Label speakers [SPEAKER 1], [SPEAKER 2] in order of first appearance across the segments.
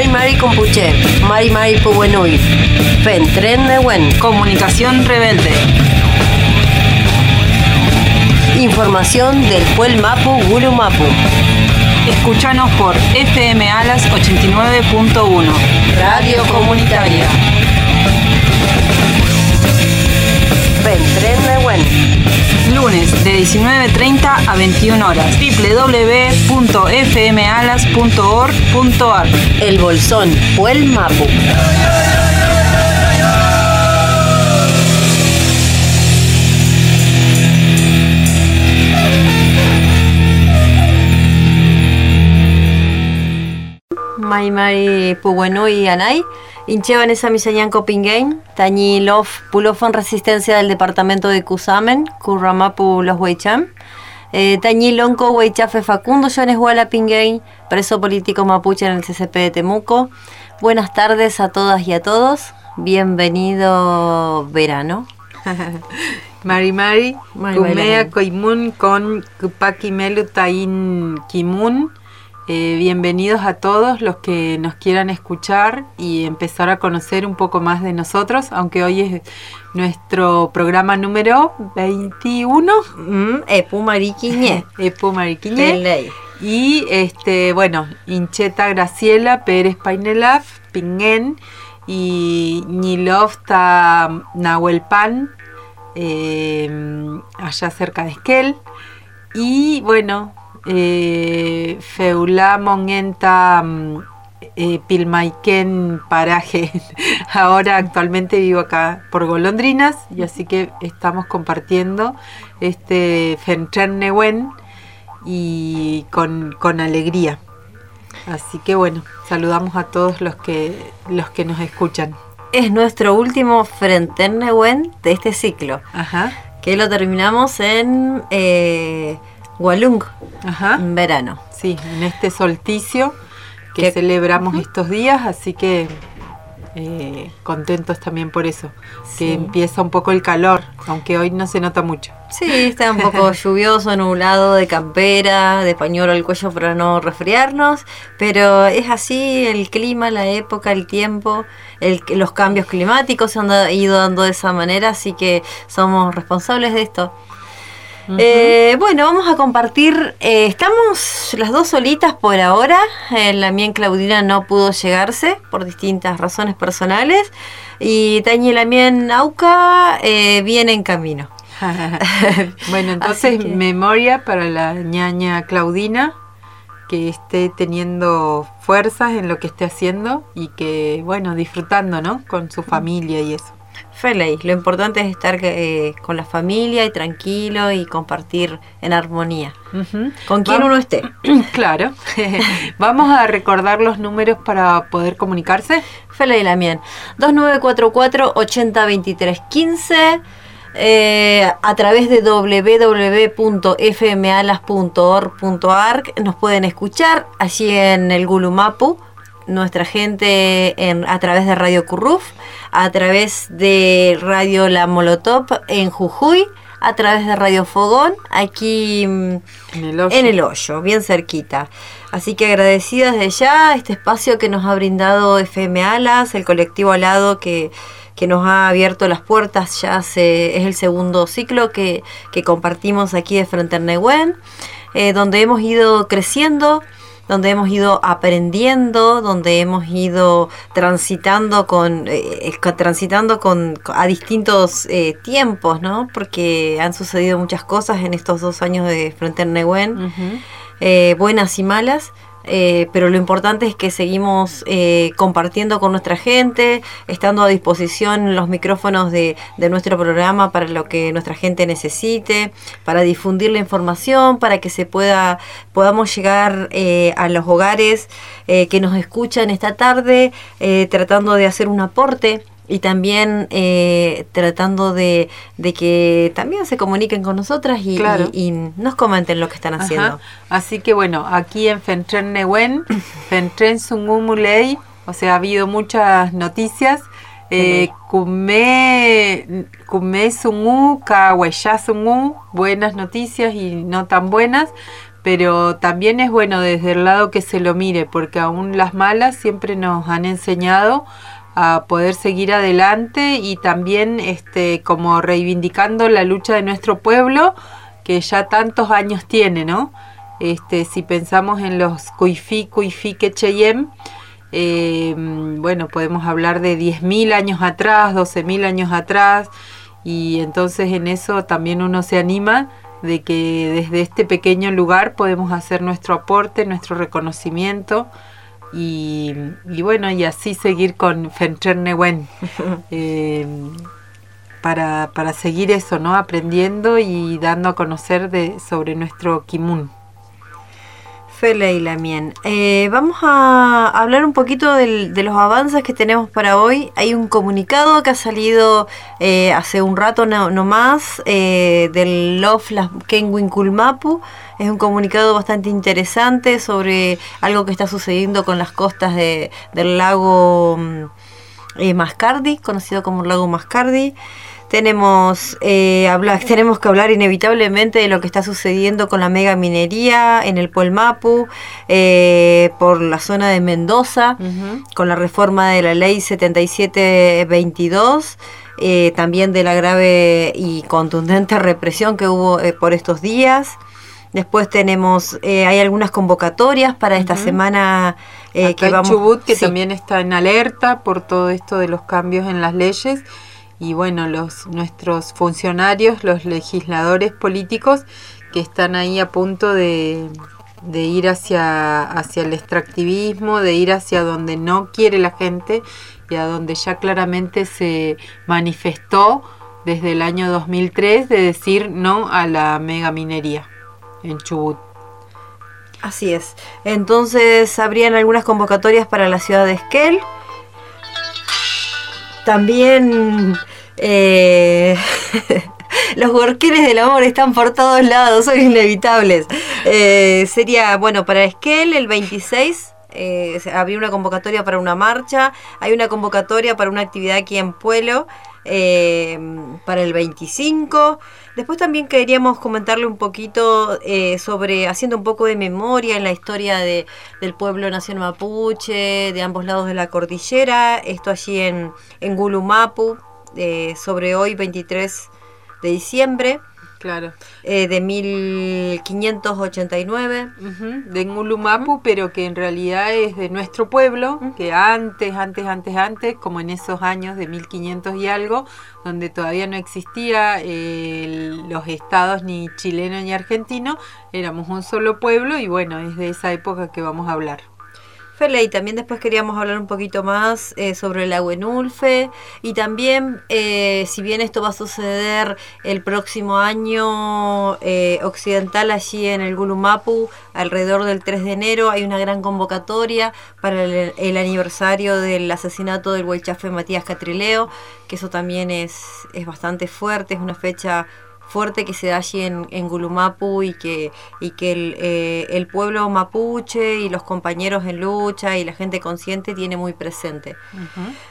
[SPEAKER 1] Mari Mari Compuche, Mari Mari Puwenui, Fentren Newen,
[SPEAKER 2] Comunicación Rebelde.
[SPEAKER 1] Información del Puel Mapu Guru Mapu.
[SPEAKER 2] Escúchanos por FM Alas 89.1, Radio Comunitaria.
[SPEAKER 1] Fentren Newen.
[SPEAKER 2] Lunes de 19.30 a 21 horas. www.fmalas.org.ar
[SPEAKER 1] El Bolsón, Puel Mapu. Mai Mari Puwenui Anay, Inchevan esa misañanco Pingain, Tañi Lof Pulofon Resistencia del Departamento de Cusamen, Curramapu Los Huaycham, eh, Tañi Lonco Huaychafe Facundo Jones Huala Pingain, preso político mapuche en el CCP de Temuco. Buenas tardes a todas y a todos, bienvenido verano.
[SPEAKER 3] Mari Mari, Kumea. Koimun con Kupaki Melu Tain Kimun. Eh, bienvenidos a todos los que nos quieran escuchar y empezar a conocer un poco más de nosotros, aunque hoy es nuestro programa número 21,
[SPEAKER 1] Mm, Epu Mariquiñe.
[SPEAKER 3] Epo Mariquiñe.
[SPEAKER 1] Pelei.
[SPEAKER 3] Y este, bueno, Incheta Graciela Pérez Painelaf, Pingen y Nilofta Nahuelpan, eh, allá cerca de Esquel. Y bueno, eh, Feulá Monenta mm, eh, Pilmaiken Paraje. Ahora actualmente vivo acá por Golondrinas y así que estamos compartiendo este Fentren Newen y con, con alegría. Así que bueno, saludamos a todos los que los que nos escuchan.
[SPEAKER 1] Es nuestro último Frentennewen de este ciclo,
[SPEAKER 3] Ajá,
[SPEAKER 1] que lo terminamos en eh, Walung,
[SPEAKER 3] ajá.
[SPEAKER 1] en verano.
[SPEAKER 3] Sí, en este solsticio que
[SPEAKER 1] Que-
[SPEAKER 3] celebramos estos días, así que eh, contentos también por eso,
[SPEAKER 1] Sí.
[SPEAKER 3] que empieza un poco el calor, aunque hoy no se nota mucho.
[SPEAKER 1] Sí, está un poco lluvioso, nublado, de campera, de pañuelo al cuello para no resfriarnos, pero es así el clima, la época, el tiempo, el, los cambios climáticos se han ido dando de esa manera, así que somos responsables de esto. Eh, bueno, vamos a compartir. eh, estamos las dos solitas por ahora. Eh, la mía Claudina no pudo llegarse por distintas razones personales. Y Tañi la mía Auca eh, viene en camino.
[SPEAKER 3] bueno, entonces
[SPEAKER 1] que-
[SPEAKER 3] memoria para la ñaña Claudina, que esté teniendo fuerzas en lo que esté haciendo y que, bueno, disfrutando, ¿no? Con su familia y eso.
[SPEAKER 1] Feliz. Lo importante es estar eh, con la familia y tranquilo y compartir en armonía. Con quien uno esté.
[SPEAKER 3] Claro. Vamos a recordar los números para poder comunicarse.
[SPEAKER 1] Fela y Lamien. 2944 8023 15 eh, a través de www.fmalas.org.ar nos pueden escuchar allí en el Gulumapu nuestra gente en, a través de Radio Curruf a través de Radio La Molotov en Jujuy a través de Radio Fogón aquí mm,
[SPEAKER 3] En el hoyo.
[SPEAKER 1] en el hoyo, bien cerquita. Así que agradecidas de ya este espacio que nos ha brindado FM Alas, el colectivo Alado que, que nos ha abierto las puertas, ya hace, es el segundo ciclo que, que compartimos aquí de Frente al Nehuen, eh, donde hemos ido creciendo, donde hemos ido aprendiendo, donde hemos ido transitando con, eh, co- transitando con, a distintos eh, tiempos, ¿no? Porque han sucedido muchas cosas en estos dos años de Frente al Nehuen eh, buenas y malas, eh, pero lo importante es que seguimos eh, compartiendo con nuestra gente, estando a disposición los micrófonos de, de nuestro programa para lo que nuestra gente necesite, para difundir la información, para que se pueda podamos llegar eh, a los hogares eh, que nos escuchan esta tarde, eh, tratando de hacer un aporte y también eh, tratando de, de que también se comuniquen con nosotras y,
[SPEAKER 3] Claro.
[SPEAKER 1] y- y nos comenten lo que están haciendo.
[SPEAKER 3] Ajá. Así que bueno, aquí en Fentren Newen, Fentren Sungumulei, o sea, ha habido muchas noticias. Eh, kume sungu, sungu, buenas noticias y no tan buenas, pero también es bueno desde el lado que se lo mire, porque aún las malas siempre nos han enseñado a poder seguir adelante y también este como reivindicando la lucha de nuestro pueblo que ya tantos años tiene, ¿no? Este, si pensamos en los Cuifi, Cuifi, Quecheyem, eh, bueno, podemos hablar de 10.000 años atrás, 12.000 años atrás, y entonces en eso también uno se anima de que desde este pequeño lugar podemos hacer nuestro aporte, nuestro reconocimiento y, bueno, y así seguir con Fenchernewen eh, para, para seguir eso, ¿no? Aprendiendo y dando a conocer de, sobre nuestro Kimun.
[SPEAKER 1] Fele y Lamien. Eh, vamos a hablar un poquito de los avances que tenemos para hoy. Hay un comunicado que ha salido eh, hace un rato no, más eh, del Love Kenwin Kulmapu. Es un comunicado bastante interesante sobre algo que está sucediendo con las costas de, del lago mm, Mascardi, conocido como el lago Mascardi. Tenemos, eh, tenemos que hablar inevitablemente de lo que está sucediendo con la mega minería en el Puelmapu, eh, por la zona de Mendoza, con la reforma de la ley 7722. Eh, también de la grave y contundente represión que hubo eh, por estos días. Después tenemos, hay algunas convocatorias para esta semana
[SPEAKER 3] que vamos. Chubut, que también está en alerta por todo esto de los cambios en las leyes. Y bueno, los nuestros funcionarios, los legisladores políticos que están ahí a punto de, de ir hacia, hacia el extractivismo, de ir hacia donde no quiere la gente y a donde ya claramente se manifestó desde el año 2003 de decir no a la megaminería en Chubut.
[SPEAKER 1] Así es. Entonces habrían algunas convocatorias para la ciudad de Esquel. También eh, los workeres del amor están por todos lados, son inevitables. Eh, sería, bueno, para Esquel el 26 eh, habría una convocatoria para una marcha, hay una convocatoria para una actividad aquí en Pueblo eh, para el 25. Después también queríamos comentarle un poquito sobre, haciendo un poco de memoria en la historia de, del pueblo nación mapuche, de ambos lados de la cordillera, esto allí en, en Gulumapu, eh, sobre hoy, 23 de diciembre.
[SPEAKER 3] Claro.
[SPEAKER 1] Eh, de 1589.
[SPEAKER 3] de Ngulumapu, pero que en realidad es de nuestro pueblo, que antes, antes, antes, antes, como en esos años de 1500 y algo, donde todavía no existía los estados ni chileno ni argentino, éramos un solo pueblo y bueno, es de esa época que vamos a hablar
[SPEAKER 1] y también después queríamos hablar un poquito más eh, sobre el Agüenulfe y también, eh, si bien esto va a suceder el próximo año eh, occidental allí en el Gulumapu, alrededor del 3 de enero, hay una gran convocatoria para el, aniversario del asesinato del Huaychafe Matías Catrileo, que eso también es, es bastante fuerte, es una fecha fuerte que se da allí en, en Gulumapu y que, y que el, eh, el, pueblo mapuche y los compañeros en lucha y la gente consciente tiene muy presente.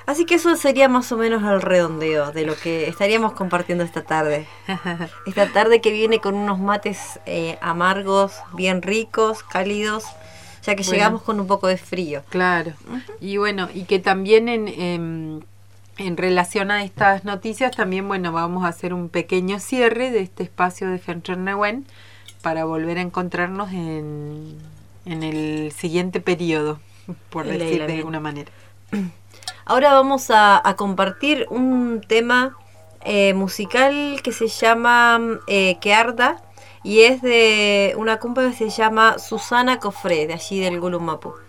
[SPEAKER 1] Así que eso sería más o menos el redondeo de lo que estaríamos compartiendo esta tarde. esta tarde que viene con unos mates eh, amargos, bien ricos, cálidos ya que llegamos con un poco de frío.
[SPEAKER 3] Claro. Y bueno, y que también en, en relación a estas noticias, también bueno, vamos a hacer un pequeño cierre de este espacio de Fenchernewen para volver a encontrarnos en, en el siguiente periodo, por decir de alguna manera.
[SPEAKER 1] Ahora vamos a, compartir un tema eh, musical que se llama eh, Que Arda y es de una compa que se llama Susana Cofré, de allí del Gulumapu.
[SPEAKER 4] Lo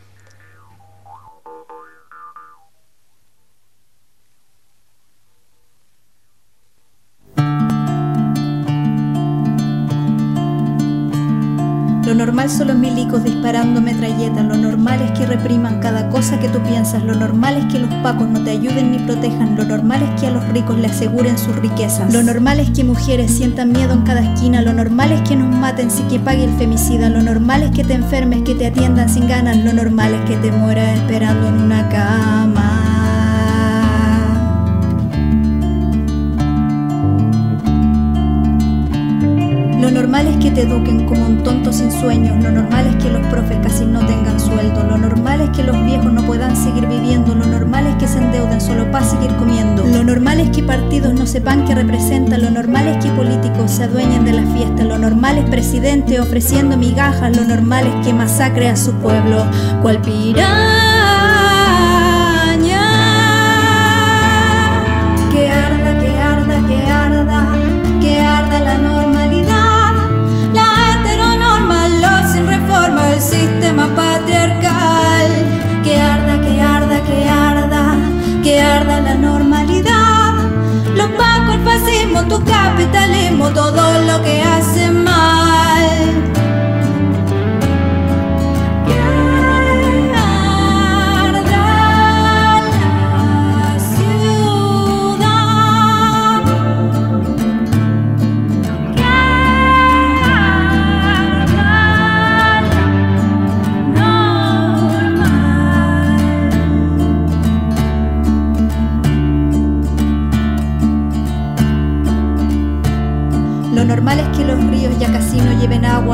[SPEAKER 4] son los milicos disparando metralletas, lo normal es que repriman cada cosa que tú piensas, lo normal es que los pacos no te ayuden ni protejan, lo normal es que a los ricos le aseguren sus riquezas, lo normal es que mujeres sientan miedo en cada esquina, lo normal es que nos maten sin que pague el femicida, lo normal es que te enfermes, que te atiendan sin ganas, lo normal es que te mueras esperando en una cama. Que te eduquen como un tonto sin sueños. Lo normal es que los profes casi no tengan sueldo. Lo normal es que los viejos no puedan seguir viviendo. Lo normal es que se endeuden solo para seguir comiendo. Lo normal es que partidos no sepan qué representan. Lo normal es que políticos se adueñen de la fiesta. Lo normal es presidente ofreciendo migajas. Lo normal es que masacre a su pueblo. Cual
[SPEAKER 5] capitalismo, todo lo que hace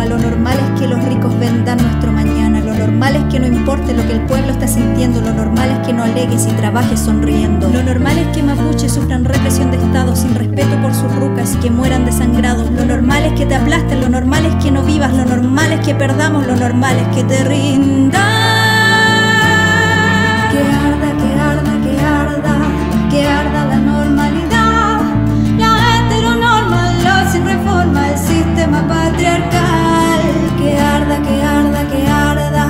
[SPEAKER 4] Lo normal es que los ricos vendan nuestro mañana. Lo normal es que no importe lo que el pueblo está sintiendo. Lo normal es que no alegues y trabajes sonriendo. Lo normal es que mapuches sufran represión de Estado sin respeto por sus rucas que mueran desangrados. Lo normal es que te aplasten. Lo normal es que no vivas. Lo normal es que perdamos. Lo normal es que te rindas. Patriarcal que arda, que arda, que arda,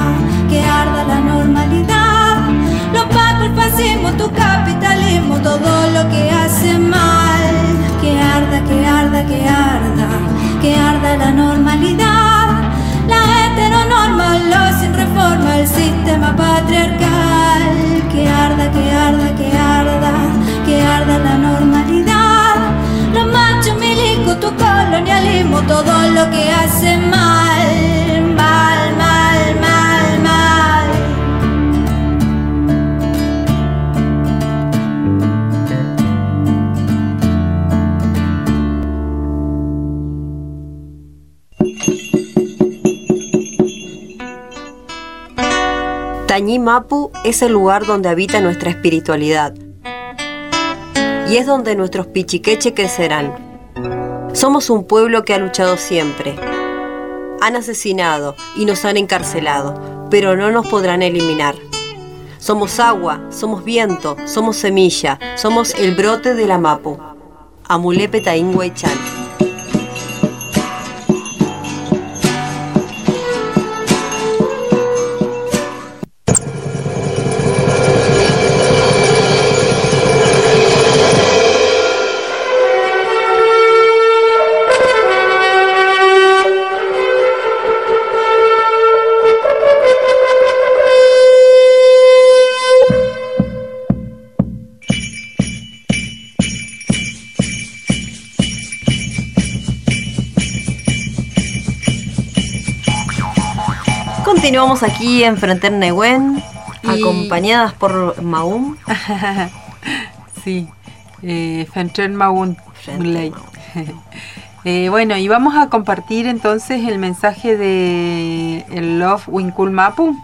[SPEAKER 4] que arda la normalidad. Lo pago, el fascismo, tu capitalismo, todo lo que hace mal. Que arda, que arda, que arda, que arda la normalidad. La heteronormal, lo sin reforma, el sistema patriarcal. Que arda, que arda, que arda, que hace mal.
[SPEAKER 1] Tañí Mapu es el lugar donde habita nuestra espiritualidad y es donde nuestros pichiqueche crecerán. Somos un pueblo que ha luchado siempre. Han asesinado y nos han encarcelado, pero no nos podrán eliminar. Somos agua, somos viento, somos semilla, somos el brote de la Mapu. Amulepe Chan. Continuamos aquí en Frente Nehuen, acompañadas por Maún.
[SPEAKER 3] sí, eh, Frente Maún. Eh, bueno, y vamos a compartir entonces el mensaje de el Love Winkul Mapu,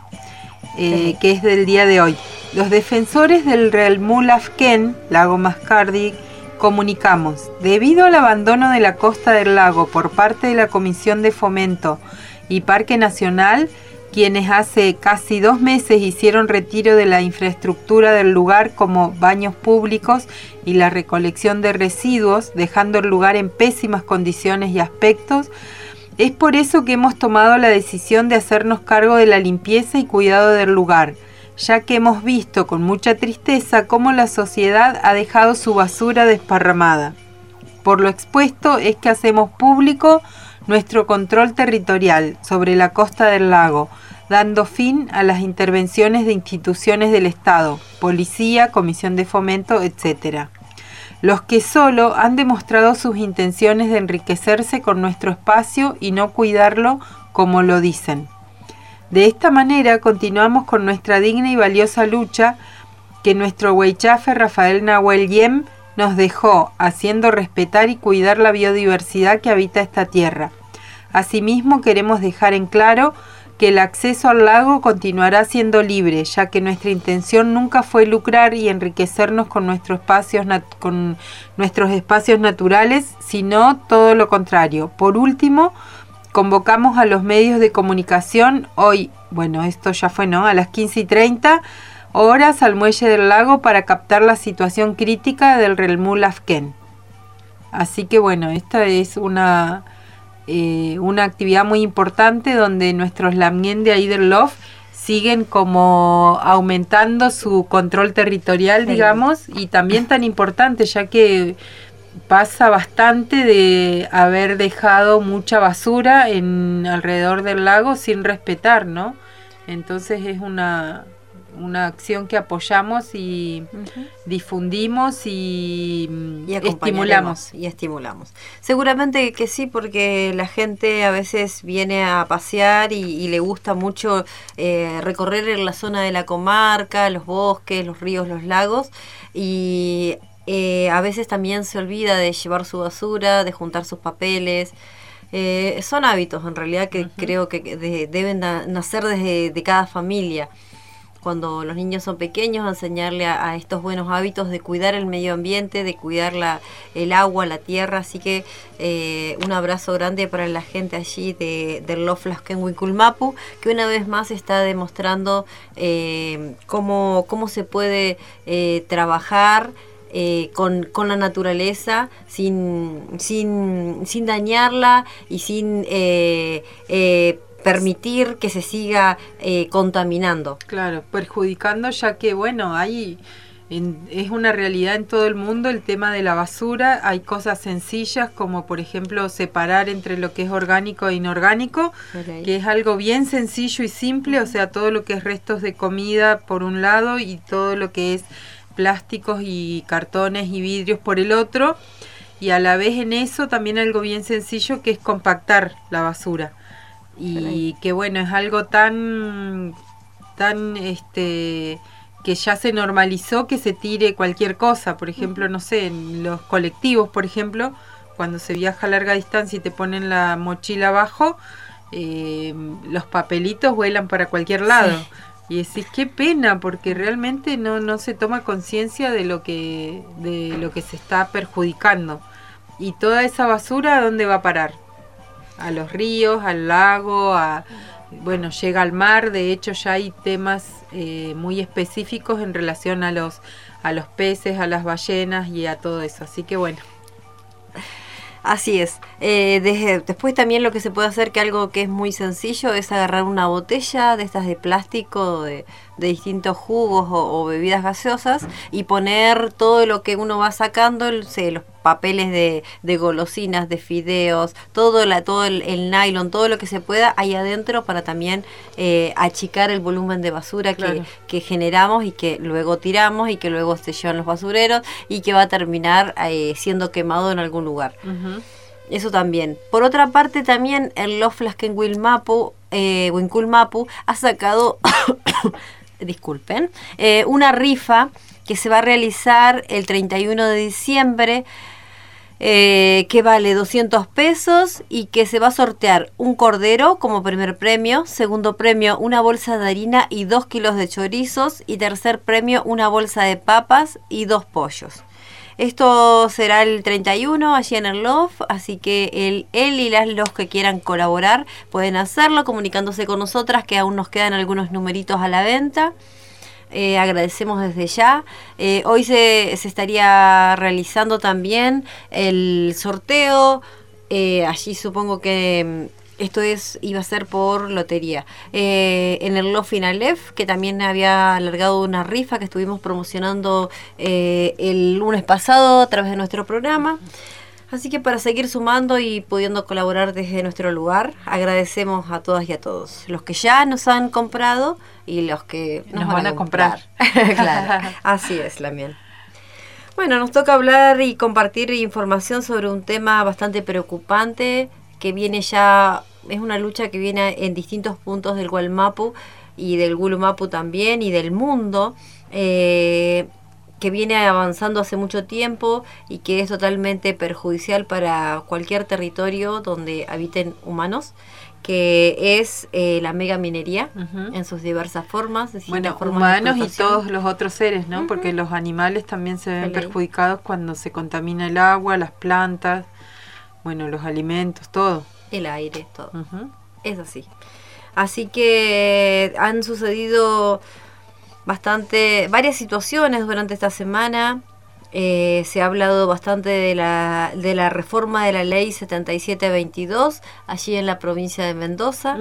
[SPEAKER 3] eh, que es del día de hoy. Los defensores del Real Mulafken, lago Mascardi, comunicamos, debido al abandono de la costa del lago por parte de la Comisión de Fomento y Parque Nacional, quienes hace casi dos meses hicieron retiro de la infraestructura del lugar como baños públicos y la recolección de residuos, dejando el lugar en pésimas condiciones y aspectos, es por eso que hemos tomado la decisión de hacernos cargo de la limpieza y cuidado del lugar, ya que hemos visto con mucha tristeza cómo la sociedad ha dejado su basura desparramada. Por lo expuesto es que hacemos público nuestro control territorial sobre la costa del lago, dando fin a las intervenciones de instituciones del Estado, policía, comisión de fomento, etc. Los que solo han demostrado sus intenciones de enriquecerse con nuestro espacio y no cuidarlo como lo dicen. De esta manera continuamos con nuestra digna y valiosa lucha que nuestro Weichafe Rafael Nahuel Yem nos dejó, haciendo respetar y cuidar la biodiversidad que habita esta tierra Asimismo, queremos dejar en claro que el acceso al lago continuará siendo libre, ya que nuestra intención nunca fue lucrar y enriquecernos con, nuestros espacios con nuestros espacios naturales, sino todo lo contrario. Por último, convocamos a los medios de comunicación hoy, bueno, esto ya fue, ¿no? A las 15 y 30 horas al muelle del lago para captar la situación crítica del Relmul. Así que bueno, esta es una, eh, una actividad muy importante donde nuestros Lamien de Aiderlof siguen como aumentando su control territorial, digamos, y también tan importante, ya que pasa bastante de haber dejado mucha basura en alrededor del lago sin respetar, ¿no? Entonces es una, una acción que apoyamos y difundimos y, estimulamos.
[SPEAKER 1] Y estimulamos. Seguramente que sí, porque la gente a veces viene a pasear y, le gusta mucho eh, recorrer en la zona de la comarca, los bosques, los ríos, los lagos y eh, a veces también se olvida de llevar su basura, de juntar sus papeles. Eh, son hábitos en realidad que creo que deben nacer desde de cada familia cuando los niños son pequeños, enseñarle a, estos buenos hábitos de cuidar el medio ambiente, de cuidar la, el agua, la tierra. Así que eh, un abrazo grande para la gente allí de, del en Wikulmapu, que una vez más está demostrando eh, cómo, cómo se puede eh, trabajar. con, con, la naturaleza sin, sin, sin dañarla y sin permitir que se siga eh, contaminando.
[SPEAKER 3] Claro, perjudicando ya que, bueno, hay... es una realidad en todo el mundo el tema de la basura. Hay cosas sencillas como por ejemplo separar entre lo que es orgánico e inorgánico, que es algo bien sencillo y simple, o sea, todo lo que es restos de comida por un lado y todo lo que es plásticos y cartones y vidrios por el otro. Y a la vez en eso también algo bien sencillo que es compactar la basura y que bueno, es algo tan, tan, este, que ya se normalizó que se tire cualquier cosa, por ejemplo, no sé, en los colectivos, por ejemplo, cuando se viaja a larga distancia y te ponen la mochila abajo, eh, los papelitos vuelan para cualquier lado. Y decís, qué pena, porque realmente no, no se toma conciencia de lo que, de lo que se está perjudicando. Y toda esa basura, ¿a dónde va a parar? A los ríos, al lago, a, bueno, llega al mar, de hecho ya hay temas eh, muy específicos en relación a los, a los peces, a las ballenas y a todo eso, así que bueno.
[SPEAKER 1] Así es. Eh, después también lo que se puede hacer, que algo que es muy sencillo, es agarrar una botella de estas de plástico, de, de distintos jugos o, bebidas gaseosas y poner todo lo que uno va sacando, el, los papeles de, de, golosinas, de fideos, todo, la, todo el, nylon, todo lo que se pueda ahí adentro para también eh, achicar el volumen de basura que, que, generamos y que luego tiramos y que luego se llevan los basureros y que va a terminar eh, siendo quemado en algún lugar. Eso también. Por otra parte, también el Loflasken Wilmapu, eh, Winkulmapu ha sacado disculpen, eh, una rifa que se va a realizar el 31 de diciembre. Eh, que vale 200 pesos y que se va a sortear un cordero como primer premio, segundo premio una bolsa de harina y dos kilos de chorizos y tercer premio una bolsa de papas y dos pollos. Esto será el 31 allí en el Love, así que él y las los que quieran colaborar pueden hacerlo comunicándose con nosotras, que aún nos quedan algunos numeritos a la venta. Eh, agradecemos desde ya. Eh, hoy se, se, estaría realizando también el sorteo. Eh, allí supongo que mm, esto es iba a ser por lotería. en el Lo Finalef, que también había alargado una rifa que estuvimos promocionando el lunes pasado a través de nuestro programa. Así que para seguir sumando y pudiendo colaborar desde nuestro lugar, agradecemos a todas y a todos. Los que ya nos han comprado y los que nos, van, a comprar. claro, así es, Lamien. Bueno, nos toca hablar y compartir información sobre un tema bastante preocupante que viene ya, es una lucha que viene en distintos puntos del Gualmapu y del Gulumapu también y del mundo. Eh, que viene avanzando hace mucho tiempo y que es totalmente perjudicial para cualquier territorio donde habiten humanos que es eh, la mega minería en sus diversas formas.
[SPEAKER 3] Bueno, humanos y todos los otros seres, ¿no? Porque los animales también se ven perjudicados cuando se contamina el agua, las plantas, bueno, los alimentos, todo.
[SPEAKER 1] El aire, todo. Es así. Así que han sucedido bastante, varias situaciones durante esta semana. Eh, se ha hablado bastante de la, de la reforma de la ley 7722 allí en la provincia de Mendoza.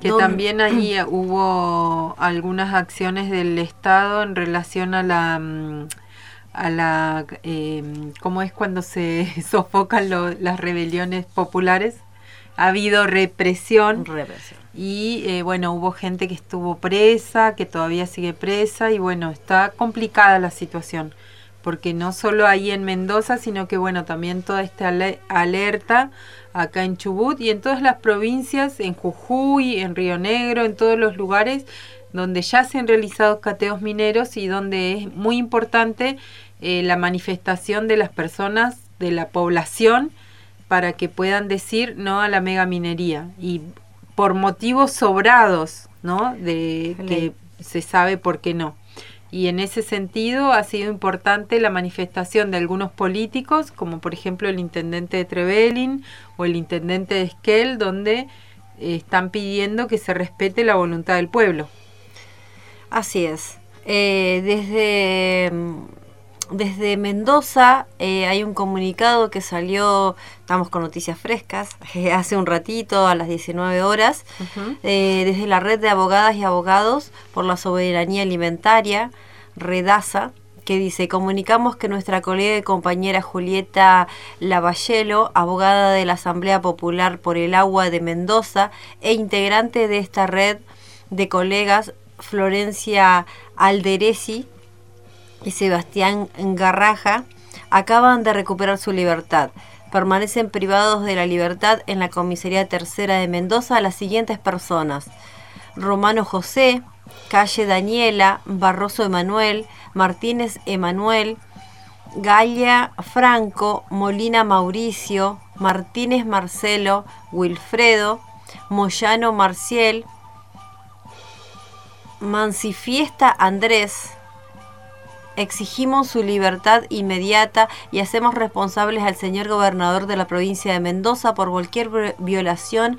[SPEAKER 3] Que también ahí hubo algunas acciones del Estado en relación a la... A la em, cómo es cuando se sofocan las rebeliones populares ha habido represión,
[SPEAKER 1] represión.
[SPEAKER 3] y eh, bueno hubo gente que estuvo presa que todavía sigue presa y bueno está complicada la situación porque no solo ahí en Mendoza, sino que bueno, también toda esta alerta acá en Chubut y en todas las provincias, en Jujuy, en Río Negro, en todos los lugares donde ya se han realizado cateos mineros y donde es muy importante eh, la manifestación de las personas, de la población, para que puedan decir no a la mega minería y por motivos sobrados, ¿no? De que se sabe por qué no y en ese sentido ha sido importante la manifestación de algunos políticos, como por ejemplo el intendente de Trevelin o el intendente de Esquel, donde eh, están pidiendo que se respete la voluntad del pueblo.
[SPEAKER 1] Así es. Eh, desde, desde Mendoza eh, hay un comunicado que salió, estamos con noticias frescas, hace un ratito, a las 19 horas, desde la red de abogadas y abogados por la soberanía alimentaria, Redaza, que dice, comunicamos que nuestra colega y compañera Julieta Lavallelo, abogada de la Asamblea Popular por el Agua de Mendoza e integrante de esta red de colegas Florencia Alderesi y Sebastián Garraja, acaban de recuperar su libertad. Permanecen privados de la libertad en la Comisaría Tercera de Mendoza las siguientes personas. Romano José, Calle Daniela, Barroso Emanuel, Martínez Emanuel, Galia Franco, Molina Mauricio, Martínez Marcelo, Wilfredo, Moyano Marciel, Mancifiesta Andrés. Exigimos su libertad inmediata y hacemos responsables al señor gobernador de la provincia de Mendoza por cualquier violación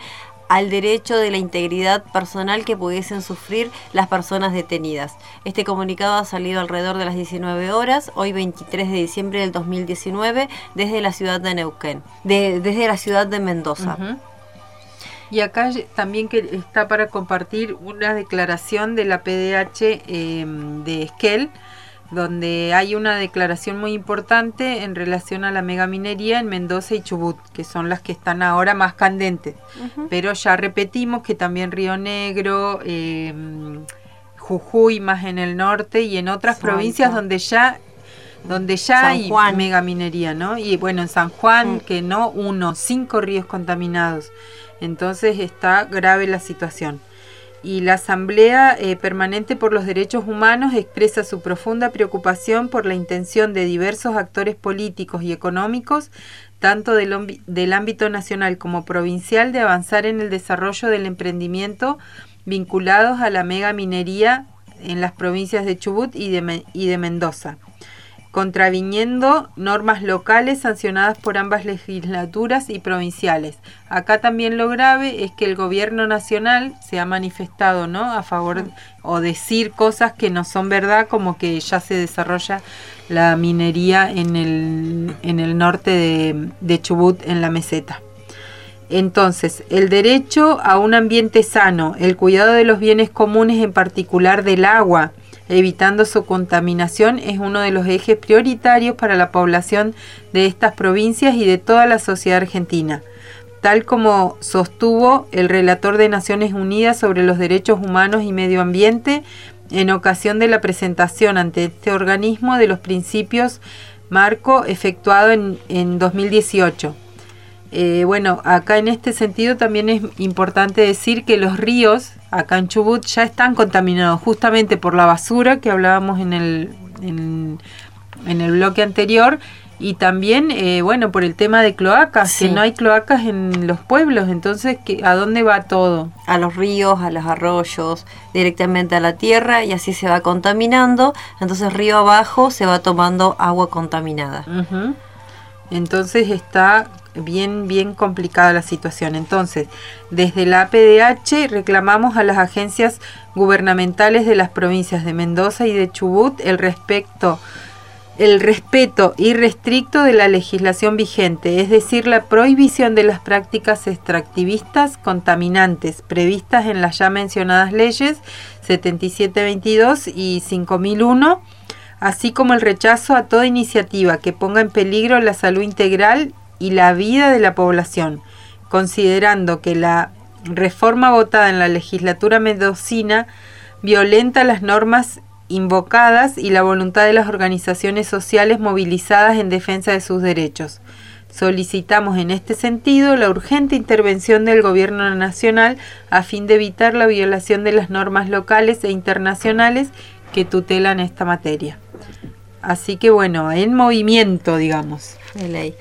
[SPEAKER 1] al derecho de la integridad personal que pudiesen sufrir las personas detenidas. Este comunicado ha salido alrededor de las 19 horas, hoy 23 de diciembre del 2019, desde la ciudad de Neuquén, desde la ciudad de Mendoza.
[SPEAKER 3] Y acá también que está para compartir una declaración de la PDH em, de Esquel, donde hay una declaración muy importante en relación a la megaminería en Mendoza y Chubut, que son las que están ahora más candentes. Pero ya repetimos que también Río Negro, em, Jujuy más en el norte y en otras provincias donde ya donde ya hay megaminería, ¿no? Y bueno, en San Juan, mm. que no uno, cinco ríos contaminados. Entonces está grave la situación. Y la Asamblea eh, Permanente por los Derechos Humanos expresa su profunda preocupación por la intención de diversos actores políticos y económicos, tanto del, ámbito nacional como provincial, de avanzar en el desarrollo del emprendimiento vinculados a la mega minería en las provincias de Chubut y de, y de Mendoza contraviniendo normas locales sancionadas por ambas legislaturas y provinciales. Acá también lo grave es que el gobierno nacional se ha manifestado ¿no? a favor o decir cosas que no son verdad, como que ya se desarrolla la minería en el, en el norte de, de Chubut, en la meseta. Entonces, el derecho a un ambiente sano, el cuidado de los bienes comunes, en particular del agua, evitando su contaminación es uno de los ejes prioritarios para la población de estas provincias y de toda la sociedad argentina, tal como sostuvo el relator de Naciones Unidas sobre los Derechos Humanos y Medio Ambiente en ocasión de la presentación ante este organismo de los principios marco efectuado en, en 2018. Eh, bueno, acá en este sentido también es importante decir que los ríos acá en Chubut ya están contaminados justamente por la basura que hablábamos en el, en, en el bloque anterior y también, eh, bueno, por el tema de cloacas, que no hay cloacas en los pueblos, entonces, ¿a dónde va todo?
[SPEAKER 1] A los ríos, a los arroyos, directamente a la tierra y así se va contaminando, entonces río abajo se va tomando agua contaminada.
[SPEAKER 3] Entonces está bien, bien complicada la situación. Entonces, desde la APDH reclamamos a las agencias gubernamentales de las provincias de Mendoza y de Chubut el respecto el respeto irrestricto de la legislación vigente, es decir, la prohibición de las prácticas extractivistas contaminantes previstas en las ya mencionadas leyes 7722 y 5001, así como el rechazo a toda iniciativa que ponga en peligro la salud integral y la vida de la población, considerando que la reforma votada en la legislatura mendocina violenta las normas invocadas y la voluntad de las organizaciones sociales movilizadas en defensa de sus derechos. Solicitamos en este sentido la urgente intervención del Gobierno Nacional a fin de evitar la violación de las normas locales e internacionales que tutelan esta materia. Así que bueno, en movimiento, digamos.
[SPEAKER 1] De ley.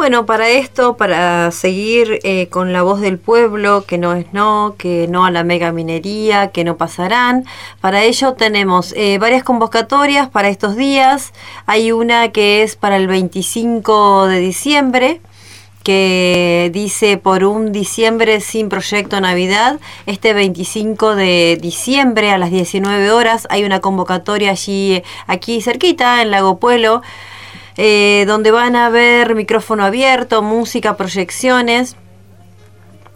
[SPEAKER 1] Bueno, para esto, para seguir eh, con la voz del pueblo, que no es no, que no a la mega minería, que no pasarán, para ello tenemos eh, varias convocatorias para estos días. Hay una que es para el 25 de diciembre, que dice por un diciembre sin proyecto Navidad. Este 25 de diciembre a las 19 horas hay una convocatoria allí, aquí cerquita, en Lago Pueblo eh, donde van a ver micrófono abierto, música, proyecciones.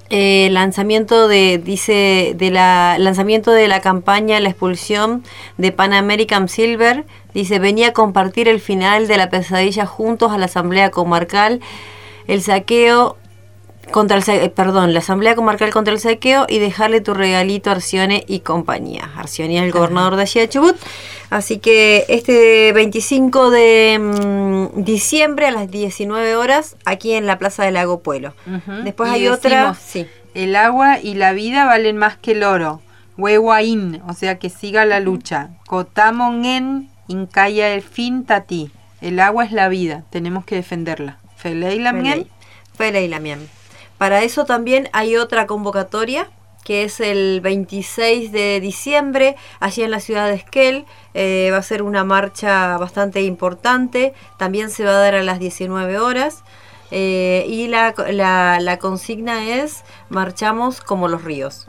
[SPEAKER 1] Eh, lanzamiento de dice de la lanzamiento de la campaña la expulsión de Pan American Silver dice venía a compartir el final de la pesadilla juntos a la asamblea comarcal el saqueo contra el eh, perdón, la Asamblea Comarcal contra el Saqueo y dejarle tu regalito a Arcione y compañía. Arcione es el gobernador de allí de Chubut. Así que este 25 de mm, diciembre a las 19 horas aquí en la Plaza del Lago Pueblo. Después hay otra,
[SPEAKER 3] sí. El agua y la vida valen más que el oro. Huehuaín, o sea que siga la lucha. Cotamongen, incaya el fin tati. El agua es la vida, tenemos que defenderla. Feley la
[SPEAKER 1] la. Para eso también hay otra convocatoria que es el 26 de diciembre, allí en la ciudad de Esquel. Eh, va a ser una marcha bastante importante, también se va a dar a las 19 horas. Eh, y la, la, consigna es marchamos como los ríos,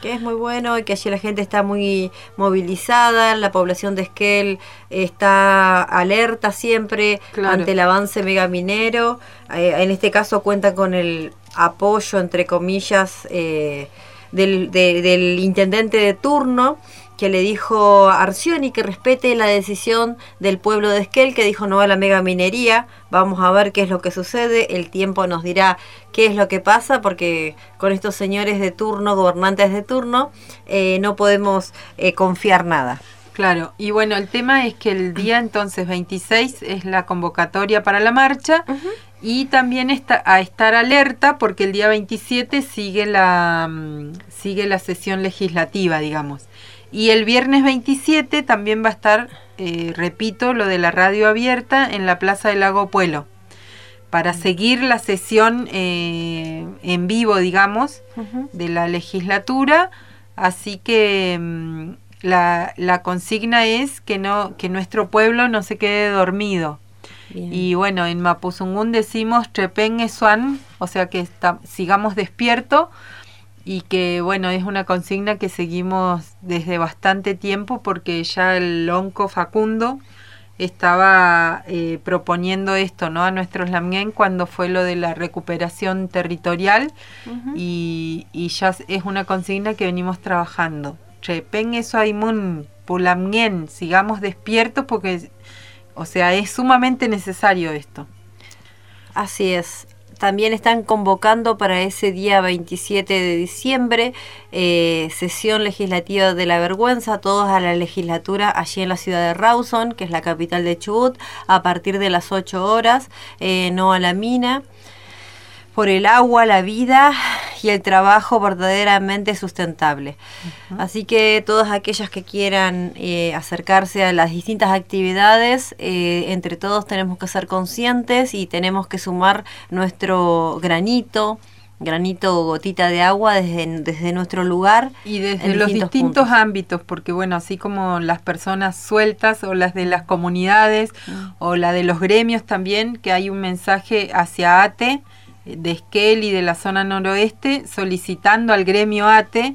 [SPEAKER 1] que es muy bueno y que allí la gente está muy movilizada, la población de Esquel está alerta siempre ante el avance megaminero, eh, en este caso cuenta con el apoyo, entre comillas, eh, del, del, intendente de turno que le dijo a Arcioni que respete la decisión del pueblo de Esquel, que dijo no va a la mega minería, vamos a ver qué es lo que sucede, el tiempo nos dirá qué es lo que pasa, porque con estos señores de turno, gobernantes de turno, eh, no podemos eh, confiar nada.
[SPEAKER 3] Claro, y bueno, el tema es que el día entonces 26 es la convocatoria para la marcha y también está, a estar alerta porque el día 27 sigue la, mm, sigue la sesión legislativa, digamos. Y el viernes 27 también va a estar, eh, repito, lo de la radio abierta en la Plaza del Lago Puelo, para seguir la sesión eh, en vivo, digamos, de la legislatura. Así que mm, la, la, consigna es que, no, que nuestro pueblo no se quede dormido y bueno, en Mapuzungún decimos Trepen Suan, o sea que sigamos despierto y que bueno, es una consigna que seguimos desde bastante tiempo porque ya el Onco Facundo estaba eh, proponiendo esto ¿no? a nuestros Lamien cuando fue lo de la recuperación territorial y, y, ya es una consigna que venimos trabajando. Trepen Esuaimun Pulamien, sigamos despiertos porque o sea, es sumamente necesario esto.
[SPEAKER 1] Así es. También están convocando para ese día 27 de diciembre eh, sesión legislativa de la vergüenza, todos a la legislatura allí en la ciudad de Rawson, que es la capital de Chubut, a partir de las 8 horas, eh, no a la mina, por el agua, la vida y el trabajo verdaderamente sustentable. Así que todas aquellas que quieran eh, acercarse a las distintas actividades, eh, entre todos tenemos que ser conscientes y tenemos que sumar nuestro granito granito o gotita de agua desde, desde nuestro lugar.
[SPEAKER 3] Y desde los distintos ámbitos, porque bueno, así como las personas sueltas o las de las comunidades mm. o la de los gremios también, que hay un mensaje hacia ATE de Esquel y de la zona noroeste solicitando al gremio ATE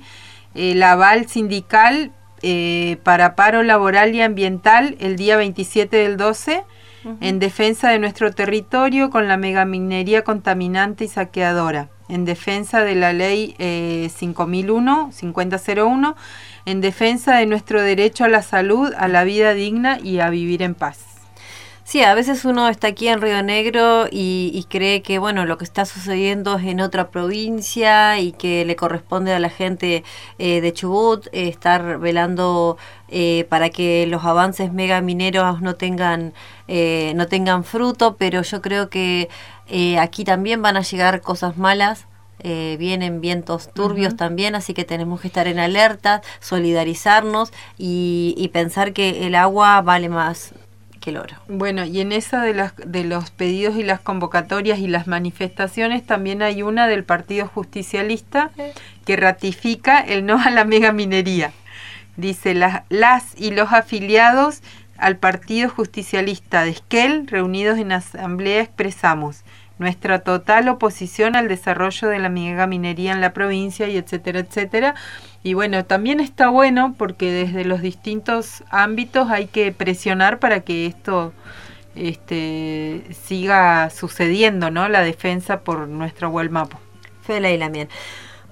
[SPEAKER 3] el aval sindical eh, para paro laboral y ambiental el día 27 del 12 en defensa de nuestro territorio con la megaminería contaminante y saqueadora en defensa de la ley eh, 5001, 5001, en defensa de nuestro derecho a la salud, a la vida digna y a vivir en paz.
[SPEAKER 1] Sí, a veces uno está aquí en Río Negro y, cree que bueno lo que está sucediendo es en otra provincia y que le corresponde a la gente eh, de Chubut eh, estar velando eh, para que los avances mega mineros no tengan no tengan fruto, pero yo creo que aquí también van a llegar cosas malas. vienen vientos turbios también, así que tenemos que estar en alerta, solidarizarnos y, y pensar que el agua vale más, el oro.
[SPEAKER 3] Bueno, y en esa de, las, de los pedidos y las convocatorias y las manifestaciones también hay una del Partido Justicialista que ratifica el no a la mega minería. Dice, las, las y los afiliados al Partido Justicialista de Esquel, reunidos en asamblea, expresamos nuestra total oposición al desarrollo de la mega minería en la provincia y etcétera, etcétera. Y bueno, también está bueno porque desde los distintos ámbitos hay que presionar para que esto este, siga sucediendo, ¿no? La defensa por nuestro Huelmapo.
[SPEAKER 1] Fela y Lamien.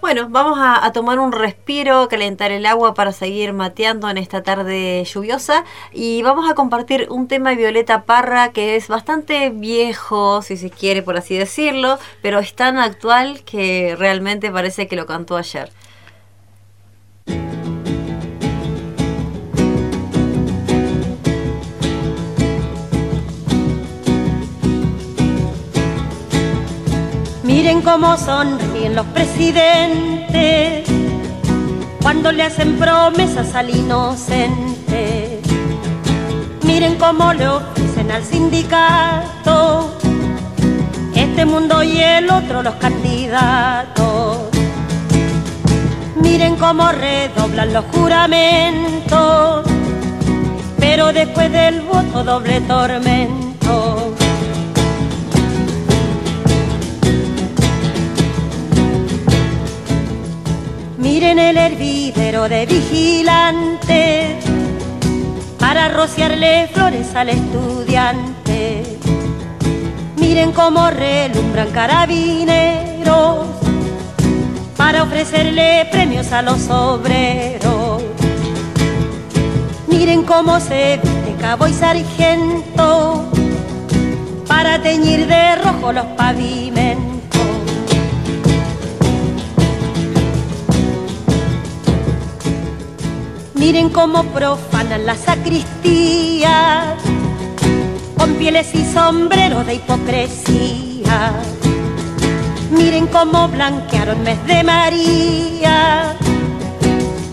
[SPEAKER 1] Bueno, vamos a, tomar un respiro, calentar el agua para seguir mateando en esta tarde lluviosa y vamos a compartir un tema de Violeta Parra que es bastante viejo, si se quiere por así decirlo, pero es tan actual que realmente parece que lo cantó ayer.
[SPEAKER 6] Miren cómo sonríen los presidentes cuando le hacen promesas al inocente. Miren cómo le ofrecen al sindicato este mundo y el otro los candidatos. Miren cómo redoblan los juramentos, pero después del voto doble tormento. Miren el hervidero de vigilante para rociarle flores al estudiante. Miren cómo relumbran carabineros para ofrecerle premios a los obreros. Miren cómo se viste cabo y sargento para teñir de rojo los pavimentos. Miren cómo profanan la sacristía con pieles y sombreros de hipocresía. Miren cómo blanquearon mes de María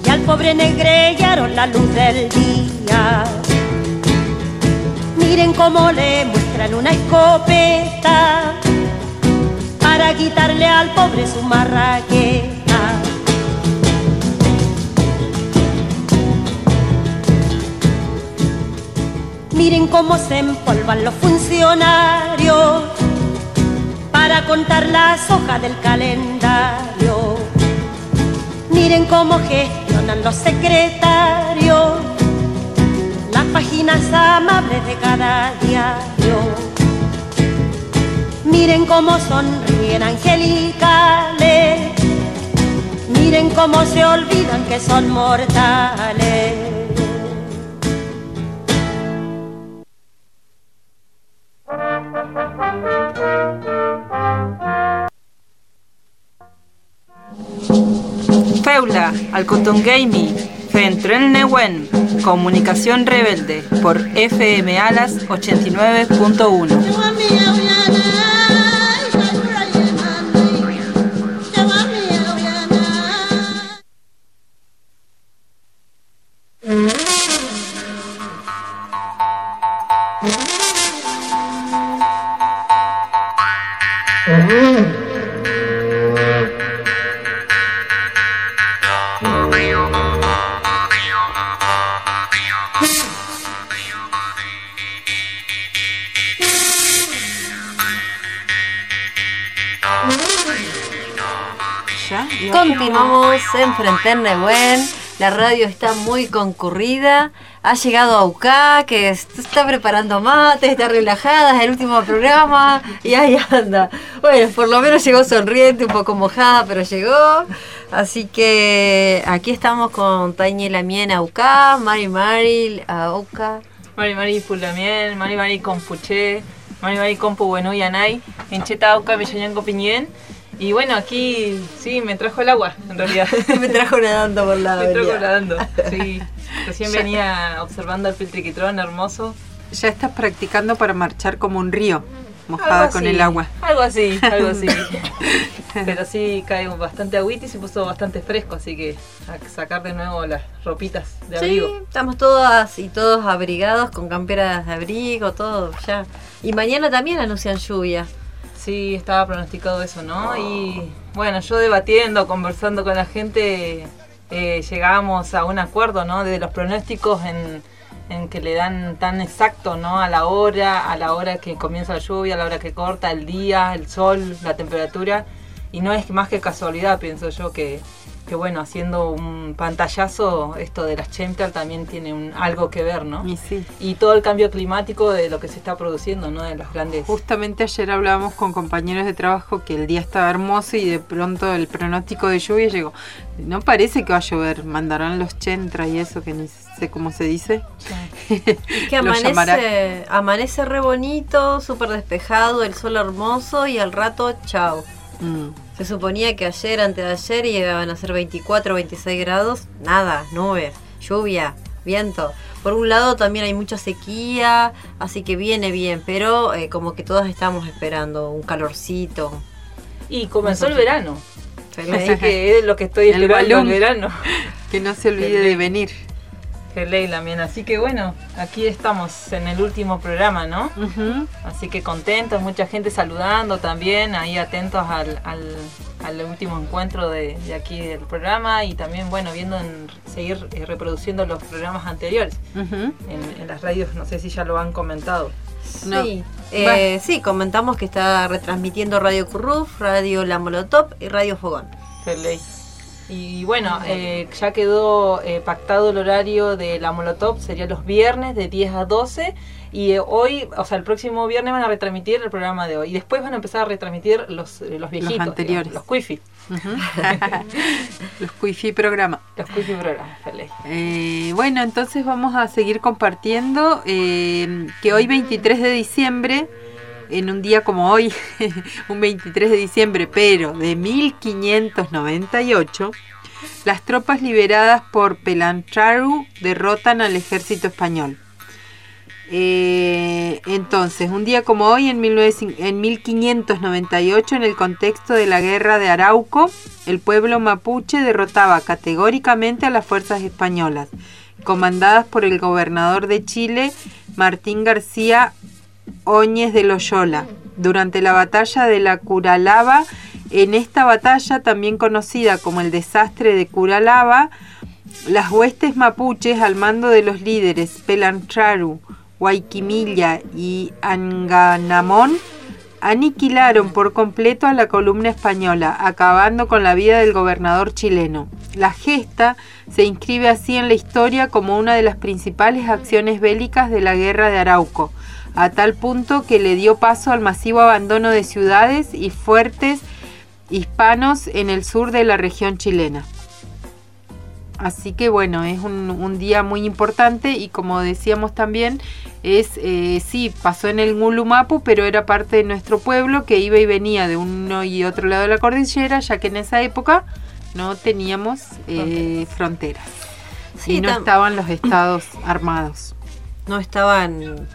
[SPEAKER 6] y al pobre negrellaron la luz del día. Miren cómo le muestran una escopeta para quitarle al pobre su marraqueta. Miren cómo se empolvan los funcionarios para contar las hojas del calendario. Miren cómo gestionan los secretarios las páginas amables de cada diario. Miren cómo sonríen angelicales. Miren cómo se olvidan que son mortales.
[SPEAKER 2] Feula, Alcotongaimi, Fentrel Newen, Comunicación Rebelde, por FM Alas 89.1.
[SPEAKER 1] Continuamos en Frente Buen. La radio está muy concurrida. Ha llegado Auca, que est- está preparando mates, está relajada, es el último programa. Y ahí anda. Bueno, por lo menos llegó sonriente, un poco mojada, pero llegó. Así que aquí estamos con Tañi Lamien Auca, Mari Mari Auca.
[SPEAKER 2] Mari Mari Pulamien, Mari Mari Compuché, Mari Mari Compu Bueno Yanay, Encheta Auca Millañanco Piñén. Y bueno, aquí sí, me trajo el agua, en realidad.
[SPEAKER 1] Me trajo nadando por la
[SPEAKER 2] me trajo nadando. Sí, recién venía observando el filtriquitrón hermoso.
[SPEAKER 3] Ya estás practicando para marchar como un río, mojada
[SPEAKER 2] Algo
[SPEAKER 3] con
[SPEAKER 2] así,
[SPEAKER 3] el agua.
[SPEAKER 2] Algo así, algo así. Pero sí cae bastante agüita y se puso bastante fresco, así que a sacar de nuevo las ropitas de
[SPEAKER 1] Sí,
[SPEAKER 2] abrigo.
[SPEAKER 1] estamos todas y todos abrigados con camperas de abrigo, todo ya. Y mañana también anuncian lluvia.
[SPEAKER 2] Sí, estaba pronosticado eso, ¿no? Y bueno, yo debatiendo, conversando con la gente, eh, llegamos a un acuerdo, ¿no? De los pronósticos en, en que le dan tan exacto, ¿no? A la hora, a la hora que comienza la lluvia, a la hora que corta, el día, el sol, la temperatura. Y no es más que casualidad, pienso yo, que, que bueno, haciendo un pantallazo, esto de las chemtrail también tiene un, algo que ver, ¿no?
[SPEAKER 3] Y sí.
[SPEAKER 2] Y todo el cambio climático de lo que se está produciendo, ¿no? De los grandes...
[SPEAKER 3] Justamente ayer hablábamos con compañeros de trabajo que el día estaba hermoso y de pronto el pronóstico de lluvia llegó. No parece que va a llover, mandarán los chentra y eso que ni sé cómo se dice.
[SPEAKER 1] Es que amanece, amanece re bonito, súper despejado, el sol hermoso y al rato, chao.
[SPEAKER 3] Mm.
[SPEAKER 1] Se suponía que ayer, antes de ayer, iban a ser 24, 26 grados. Nada, nubes, lluvia, viento. Por un lado también hay mucha sequía, así que viene bien, pero eh, como que todos estamos esperando un calorcito.
[SPEAKER 2] Y comenzó el verano.
[SPEAKER 1] Feliz.
[SPEAKER 2] Así que es lo que estoy
[SPEAKER 3] El
[SPEAKER 2] esperando el
[SPEAKER 3] balón.
[SPEAKER 2] verano.
[SPEAKER 3] Que no se olvide de venir.
[SPEAKER 2] Que ley también. Así que bueno, aquí estamos en el último programa, ¿no? Así que contentos, mucha gente saludando también, ahí atentos al, al, al último encuentro de, de aquí del programa y también, bueno, viendo en, seguir eh, reproduciendo los programas anteriores en, en las radios, no sé si ya lo han comentado.
[SPEAKER 3] No.
[SPEAKER 1] Sí, eh, sí, comentamos que está retransmitiendo Radio Curruf, Radio La Molotov y Radio Fogón.
[SPEAKER 2] Qué ley. Y bueno, eh, ya quedó eh, pactado el horario de la Molotov, sería los viernes de 10 a 12. Y eh, hoy, o sea, el próximo viernes van a retransmitir el programa de hoy. Y después van a empezar a retransmitir los, los viejitos.
[SPEAKER 3] anteriores.
[SPEAKER 2] digamos, los Quifi.
[SPEAKER 3] Ujú. Los Quifi programa.
[SPEAKER 2] Los qué ley.
[SPEAKER 3] Eh, bueno, entonces vamos a seguir compartiendo que hoy 23 de diciembre, en un día como hoy, un 23 de diciembre, pero de 1598, las tropas liberadas por Pelantraru derrotan al ejército español. Eh, entonces, un día como hoy, en, 19 en 1598, en el contexto de la guerra de Arauco, el pueblo mapuche derrotaba categóricamente a las fuerzas españolas, comandadas por el gobernador de Chile, Martín García Óñez de Loyola, durante la batalla de la Curalaba. En esta batalla, también conocida como el desastre de Curalaba, las huestes mapuches al mando de los líderes Pelantraru, Guayquimilla y Anganamón aniquilaron por completo a la columna española, acabando con la vida del gobernador chileno. La gesta se inscribe así en la historia como una de las principales acciones bélicas de la guerra de Arauco, a tal punto que le dio paso al masivo abandono de ciudades y fuertes hispanos en el sur de la región chilena. Así que bueno, es un, un día muy importante y como decíamos también, es eh, sí, pasó en el Ngulumapu, pero era parte de nuestro pueblo que iba y venía de uno y otro lado de la cordillera, ya que en esa época no teníamos eh, fronteras.
[SPEAKER 1] Sí,
[SPEAKER 3] y no estaban los estados armados.
[SPEAKER 1] no estaban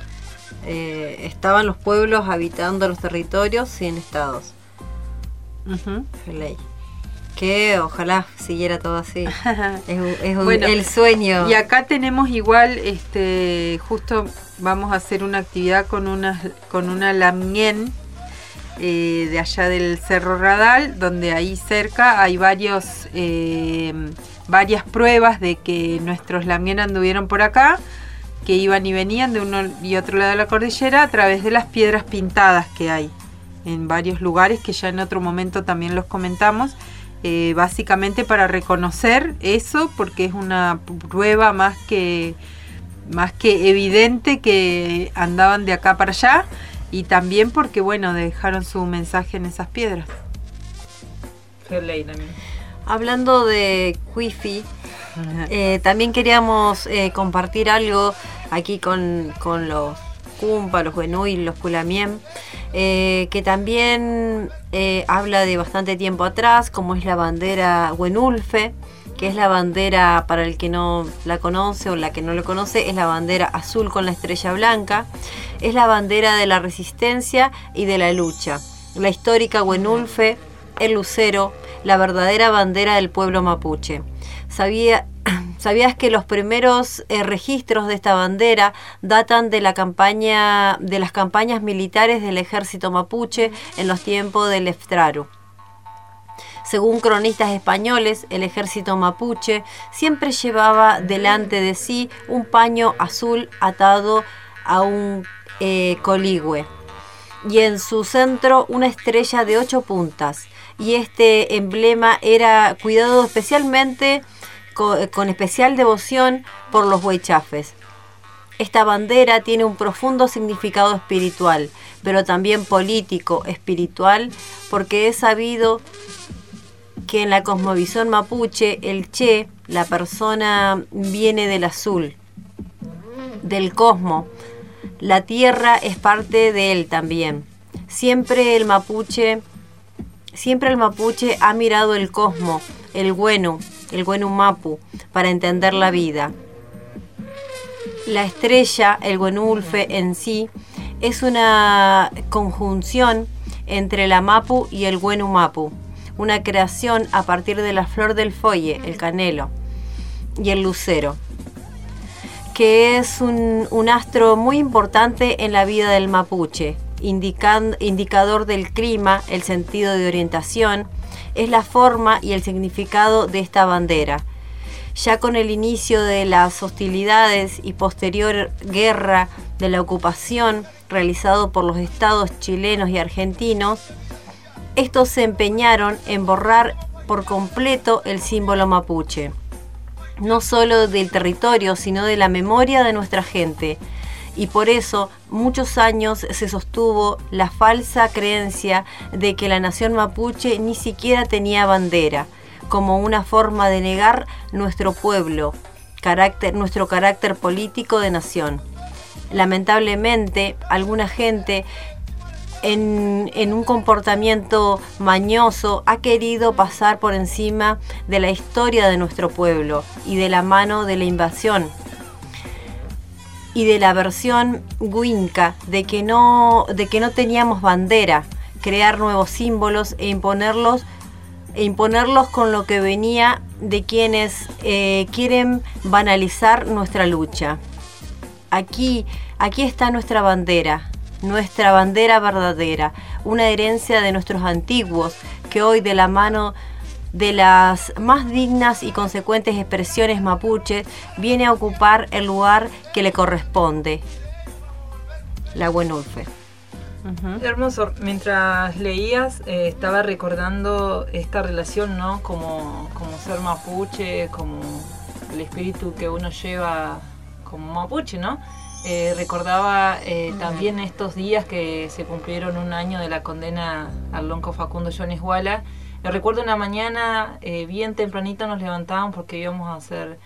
[SPEAKER 1] eh, estaban los pueblos habitando los territorios sin estados. Ley. Que ojalá siguiera todo así. Es, un- es un-
[SPEAKER 3] Bueno,
[SPEAKER 1] el sueño.
[SPEAKER 3] Y acá tenemos igual, este, justo vamos a hacer una actividad con una, con una lamien eh, de allá del Cerro Radal, donde ahí cerca hay varios, eh, varias pruebas de que nuestros Lamien anduvieron por acá, que iban y venían de uno y otro lado de la cordillera a través de las piedras pintadas que hay en varios lugares, que ya en otro momento también los comentamos. Eh, básicamente para reconocer eso, porque es una prueba más que, más que evidente que andaban de acá para allá y también porque, bueno, dejaron su mensaje en esas piedras.
[SPEAKER 1] Hablando de Quifi, eh, también queríamos eh, compartir algo aquí con, con los Cumpa, los Huenui, los Culamien, eh, que también eh, habla de bastante tiempo atrás, como es la bandera Huenulfe, que es la bandera, para el que no la conoce o la que no lo conoce, es la bandera azul con la estrella blanca, es la bandera de la resistencia y de la lucha. La histórica Huenulfe, el lucero, la verdadera bandera del pueblo mapuche. Sabía, ¿Sabías que los primeros eh, registros de esta bandera datan de la campaña de las campañas militares del ejército mapuche en los tiempos del Eftraru? Según cronistas españoles, el ejército mapuche siempre llevaba delante de sí un paño azul atado a un eh, coligüe y en su centro una estrella de ocho puntas. Y este emblema era cuidado especialmente con, especial devoción por los huaychafes. Esta bandera tiene un profundo significado espiritual, pero también político, espiritual, porque es sabido que en la cosmovisión mapuche el Che, la persona, viene del azul, del cosmo. La tierra es parte de él también. Siempre el mapuche, siempre el mapuche ha mirado el cosmo, el bueno, el buen Mapu, para entender la vida. La estrella, el Ulfe en sí, es una conjunción entre la Mapu y el buen Mapu, una creación a partir de la flor del folle, el canelo, y el lucero, que es un astro muy importante en la vida del mapuche, indicador del clima, el sentido de orientación, es la forma y el significado de esta bandera. Ya con el inicio de las hostilidades y posterior guerra de la ocupación realizado por los estados chilenos y argentinos, estos se empeñaron en borrar por completo el símbolo mapuche, no solo del territorio, sino de la memoria de nuestra gente, y por eso muchos años se sostuvo la falsa creencia de que la nación mapuche ni siquiera tenía bandera, como una forma de negar nuestro pueblo, carácter, nuestro carácter político de nación. Lamentablemente, alguna gente en, en, un comportamiento mañoso ha querido pasar por encima de la historia de nuestro pueblo y de la mano de la invasión y de la versión Winca de que no, de que no teníamos bandera, crear nuevos símbolos e imponerlos, e imponerlos con lo que venía de quienes eh, quieren banalizar nuestra lucha. Aquí, aquí está nuestra bandera, nuestra bandera verdadera, una herencia de nuestros antiguos que hoy de la mano las más dignas y consecuentes expresiones mapuche, viene a ocupar el lugar que le corresponde, la Buenulfe.
[SPEAKER 2] Hermoso, mientras leías eh, estaba recordando esta relación, ¿no? Como, como ser mapuche, como el espíritu que uno lleva como mapuche, ¿no? Eh, recordaba eh, también estos días que se cumplieron un año de la condena al lonco Facundo Jones Walla recuerdo una mañana, eh, bien tempranito nos levantábamos porque íbamos a hacer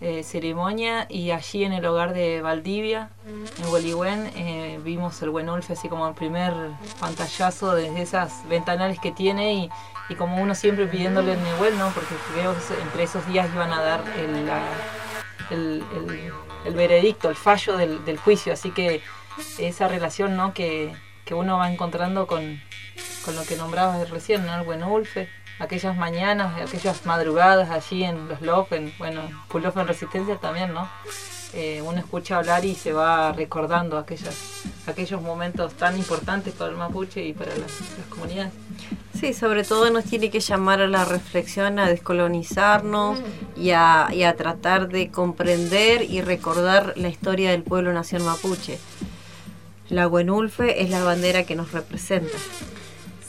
[SPEAKER 2] eh, ceremonia y allí en el hogar de Valdivia, en Huelihuén, eh, vimos el buen Ulfe así como el primer pantallazo desde esas ventanales que tiene y, como uno siempre pidiéndole el Nehuel, ¿no? Porque creo que entre esos días iban a dar el, el, veredicto, el fallo del, del, juicio, así que esa relación, ¿no? Que, que uno va encontrando con, con lo que nombrabas recién, ¿no? El buen Ulfe, aquellas mañanas, aquellas madrugadas allí en los Lof, en, bueno, Pulof en Resistencia también, ¿no? eh, uno escucha hablar y se va recordando aquellas, aquellos momentos tan importantes para el mapuche y para las, las comunidades.
[SPEAKER 1] Sí, sobre todo nos tiene que llamar a la reflexión, a descolonizarnos y a, y a tratar de comprender y recordar la historia del pueblo nación mapuche. La Huenulfe es la bandera que nos representa.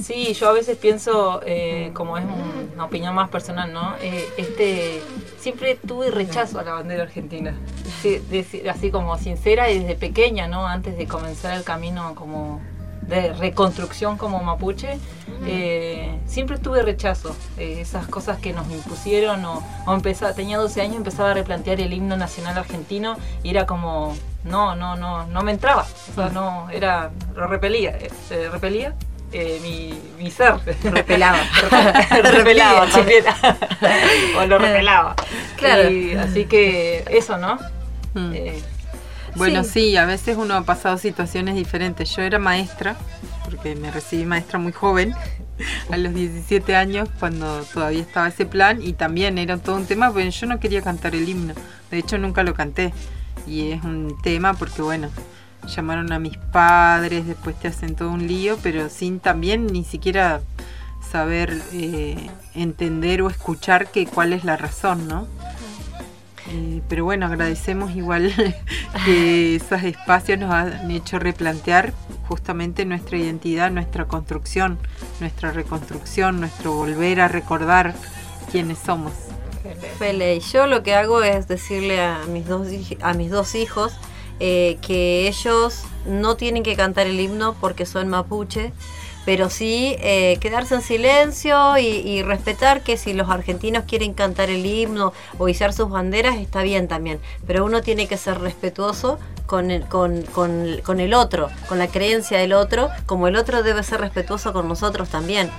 [SPEAKER 2] Sí, yo a veces pienso, eh, como es un- una opinión más personal, ¿no? Eh, este, siempre tuve rechazo a la bandera argentina, Sí, así como sincera y desde pequeña, ¿no? Antes de comenzar el camino como de reconstrucción como mapuche, eh, siempre tuve rechazo. Eh, esas cosas que nos impusieron o, o empezaba, tenía 12 años, empezaba a replantear el himno nacional argentino y era como, no, no, no, no me entraba. O sea, no, era, lo repelía, eh, se repelía. eh, mi, mi ser
[SPEAKER 1] Repelaba.
[SPEAKER 2] repelaba también o lo repelaba
[SPEAKER 1] Claro.
[SPEAKER 2] Y así que eso no
[SPEAKER 3] Mm.
[SPEAKER 2] Eh,
[SPEAKER 3] Bueno,
[SPEAKER 1] Sí.
[SPEAKER 3] sí. a veces uno ha pasado situaciones diferentes. Yo era maestra, porque me recibí maestra muy joven, a los 17 años, cuando todavía estaba ese plan, y también era todo un tema, porque yo no quería cantar el himno. De hecho, nunca lo canté. Y es un tema porque, bueno, llamaron a mis padres, después te hacen todo un lío, pero sin también ni siquiera saber eh, entender o escuchar que cuál es la razón, ¿no? Eh, pero bueno, agradecemos igual que esos espacios nos han hecho replantear justamente nuestra identidad, nuestra construcción, nuestra reconstrucción, nuestro volver a recordar quiénes somos.
[SPEAKER 1] Fele, yo lo que hago es decirle a mis dos, a mis dos hijos eh, que ellos no tienen que cantar el himno porque son mapuche, pero sí eh, quedarse en silencio y, y respetar que si los argentinos quieren cantar el himno o izar sus banderas está bien también, pero uno tiene que ser respetuoso con el, con, con- con el otro, con la creencia del otro, como el otro debe ser respetuoso con nosotros también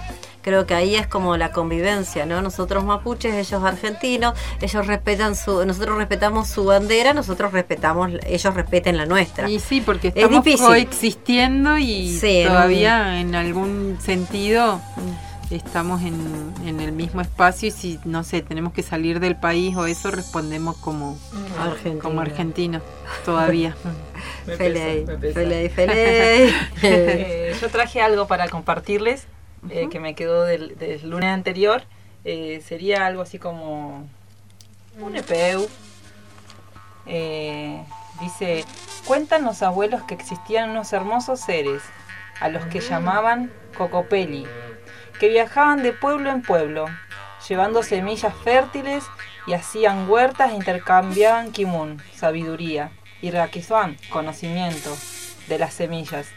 [SPEAKER 1] creo que ahí es como la convivencia, ¿no? Nosotros mapuches, ellos argentinos, ellos respetan su, nosotros respetamos su bandera, nosotros respetamos, ellos respeten la nuestra.
[SPEAKER 3] Y sí, porque estamos coexistiendo y
[SPEAKER 1] Sí, en
[SPEAKER 3] todavía en algún sentido estamos en, en el mismo espacio y si, no sé, tenemos que salir del país o eso, respondemos como,
[SPEAKER 1] Argentina.
[SPEAKER 3] como argentinos todavía.
[SPEAKER 1] Feliz, feliz, feliz.
[SPEAKER 2] Eh, yo traje algo para compartirles eh, que me quedó del, del lunes anterior. Eh, sería algo así como un EPU. Eh, dice, cuentan los abuelos que existían unos hermosos seres, a los que llamaban cocopeli, que viajaban de pueblo en pueblo, llevando semillas fértiles y hacían huertas e intercambiaban kimun, sabiduría, y raquizuan, conocimiento de las semillas.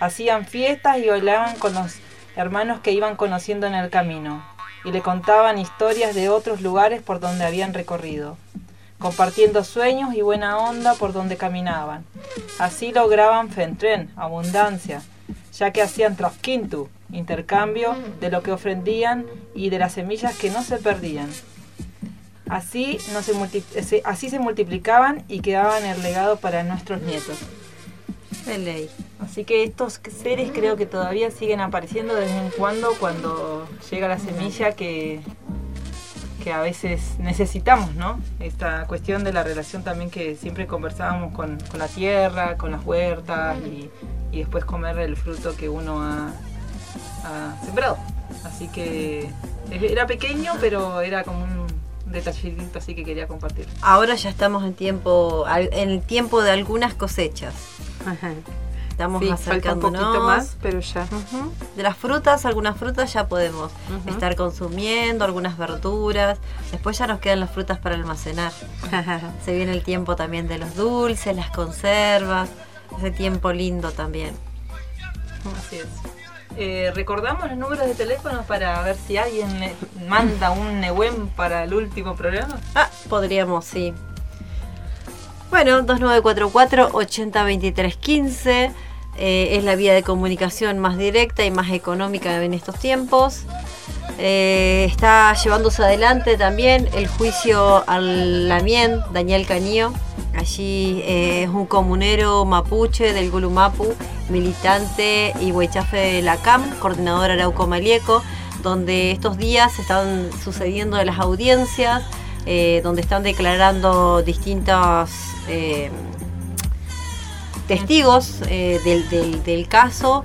[SPEAKER 2] Hacían fiestas y bailaban con los hermanos que iban conociendo en el camino, y le contaban historias de otros lugares por donde habían recorrido, compartiendo sueños y buena onda por donde caminaban. Así lograban fentren, abundancia, ya que hacían trasquintu, intercambio de lo que ofrendían y de las semillas que no se perdían. Así, no se así se multiplicaban y quedaban el legado para nuestros nietos.
[SPEAKER 1] Feliz.
[SPEAKER 2] Así que estos seres creo que todavía siguen apareciendo de vez en cuando cuando llega la semilla que, que a veces necesitamos, ¿no? Esta cuestión de la relación también que siempre conversábamos con, con la tierra, con las huertas y, y después comer el fruto que uno ha, ha sembrado. Así que era pequeño, pero era como un detallito así que quería compartir.
[SPEAKER 1] Ahora ya estamos en tiempo, en el tiempo de algunas cosechas.
[SPEAKER 3] Ajá.
[SPEAKER 1] Estamos
[SPEAKER 3] Sí, falta un
[SPEAKER 1] acercándonos.
[SPEAKER 3] poquito más, pero ya.
[SPEAKER 1] De las frutas, algunas frutas ya podemos estar consumiendo, algunas verduras. Después ya nos quedan las frutas para almacenar. Se viene el tiempo también de los dulces, las conservas. Ese tiempo lindo también.
[SPEAKER 2] Así es. Eh, recordamos los números de teléfono para ver si alguien le manda un Nehuen para el último programa.
[SPEAKER 1] Ah, podríamos, sí. Bueno, 2944-802315 eh, es la vía de comunicación más directa y más económica en estos tiempos. Eh, está llevándose adelante también el juicio al Lamien, Daniel Cañío. Allí eh, es un comunero mapuche del Gulumapu, militante y huechafe de la CAM, coordinador Arauco Malieco, donde estos días están sucediendo las audiencias eh, donde están declarando distintos eh, testigos eh, del, del- del caso.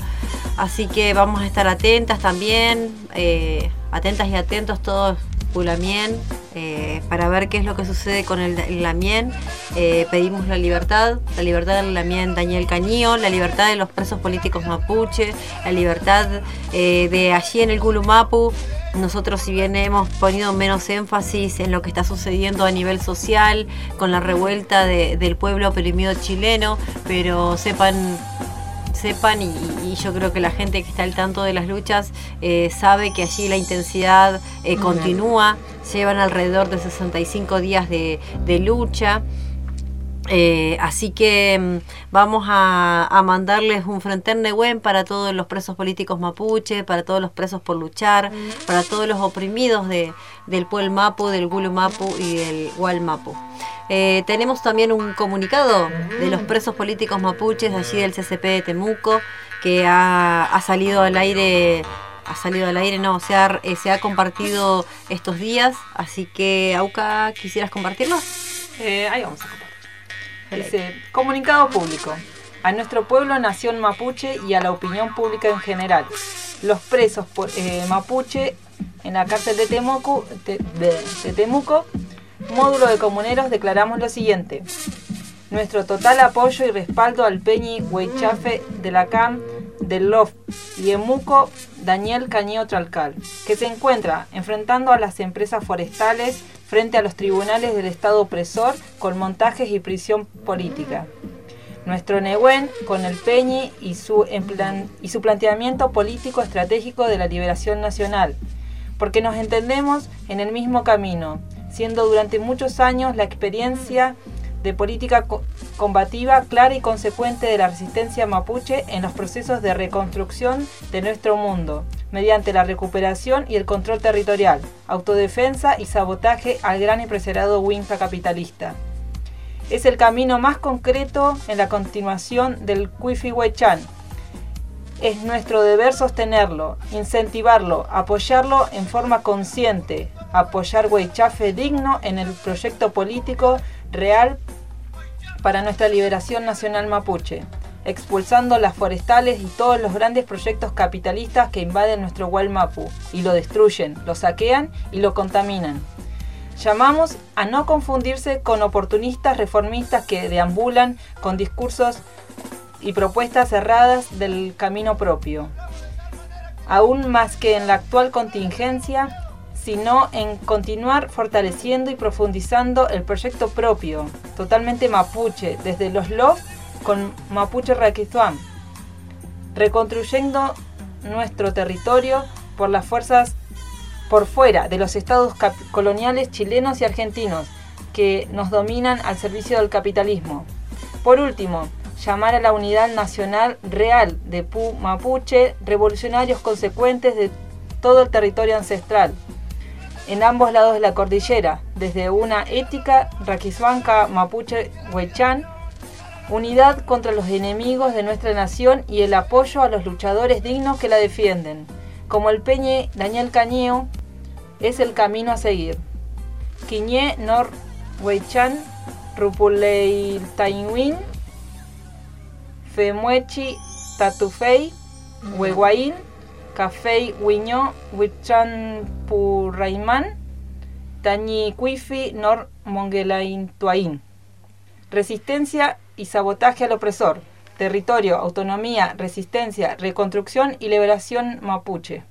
[SPEAKER 1] Así que vamos a estar atentas también, eh, atentas y atentos todos Pulamien, eh, para ver qué es lo que sucede con el, el Lamien. Eh, pedimos la libertad, la libertad del Lamien Daniel Cañío, la libertad de los presos políticos mapuche, la libertad eh, de allí en el Gulumapu. Nosotros si bien hemos ponido menos énfasis en lo que está sucediendo a nivel social, con la revuelta de- del pueblo oprimido chileno, pero sepan sepan y, y yo creo que la gente que está al tanto de las luchas eh, sabe que allí la intensidad eh, continúa, llevan alrededor de 65 días de, de lucha. Eh, así que mm, vamos a, mandarles un frenterne buen para todos los presos políticos mapuche, para todos los presos por luchar, para todos los oprimidos de, del Puel Mapu, del Gulu Mapu y del Gual Mapu. Eh, tenemos también un comunicado de los presos políticos mapuches allí del CCP de Temuco que ha, salido al aire ha salido al aire, no, se ha, eh, se ha compartido estos días, así que Auca, ¿quisieras compartirlo?
[SPEAKER 2] Ahí vamos a. Dice, comunicado público. A nuestro pueblo, nación mapuche y a la opinión pública en general. Los presos po- eh, mapuche en la cárcel de Temuco, de, Temuco, módulo de comuneros, declaramos lo siguiente. Nuestro total apoyo y respaldo al Peñi Huaychafe de la CAM del LOF y Emuco Daniel Cañeo Tralcal, que se encuentra enfrentando a las empresas forestales frente a los tribunales del Estado opresor con montajes y prisión política. Nuestro Nehuen con el Peñi y su, y su planteamiento político estratégico de la liberación nacional, porque nos entendemos en el mismo camino, siendo durante muchos años la experiencia de política combativa clara y consecuente de la resistencia mapuche en los procesos de reconstrucción de nuestro mundo, mediante la recuperación y el control territorial, autodefensa y sabotaje al gran empresariado Winca capitalista. Es el camino más concreto en la continuación del Cuifi Huaychan, es nuestro deber sostenerlo, incentivarlo, apoyarlo en forma consciente, apoyar Huaychafe digno en el proyecto político real para nuestra liberación nacional mapuche, expulsando las forestales y todos los grandes proyectos capitalistas que invaden nuestro Mapu y lo destruyen, lo saquean y lo contaminan. Llamamos a no confundirse con oportunistas reformistas que deambulan con discursos y propuestas cerradas del camino propio. Aún más que en la actual contingencia, sino en continuar fortaleciendo y profundizando el proyecto propio, totalmente mapuche, desde los LOF con Mapuche Raquizuam, reconstruyendo nuestro territorio por las fuerzas por fuera de los estados coloniales chilenos y argentinos que nos dominan al servicio del capitalismo. Por último, llamar a la unidad nacional real de Pu Mapuche, revolucionarios consecuentes de todo el territorio ancestral, en ambos lados de la cordillera, desde una ética raquizuanca mapuche huaychán, unidad contra los enemigos de nuestra nación y el apoyo a los luchadores dignos que la defienden, como el Peñe Daniel Cañeo, es el camino a seguir. Quiñé Nor Huaychan, Rupulei Taiwin, Femuechi Tatufei, Hueguaín, Cafei Huiñó, Huichan Tañi Cuifi Nor Mongelain Tuaín. Resistencia y sabotaje al opresor. Territorio, autonomía, resistencia, reconstrucción y liberación mapuche.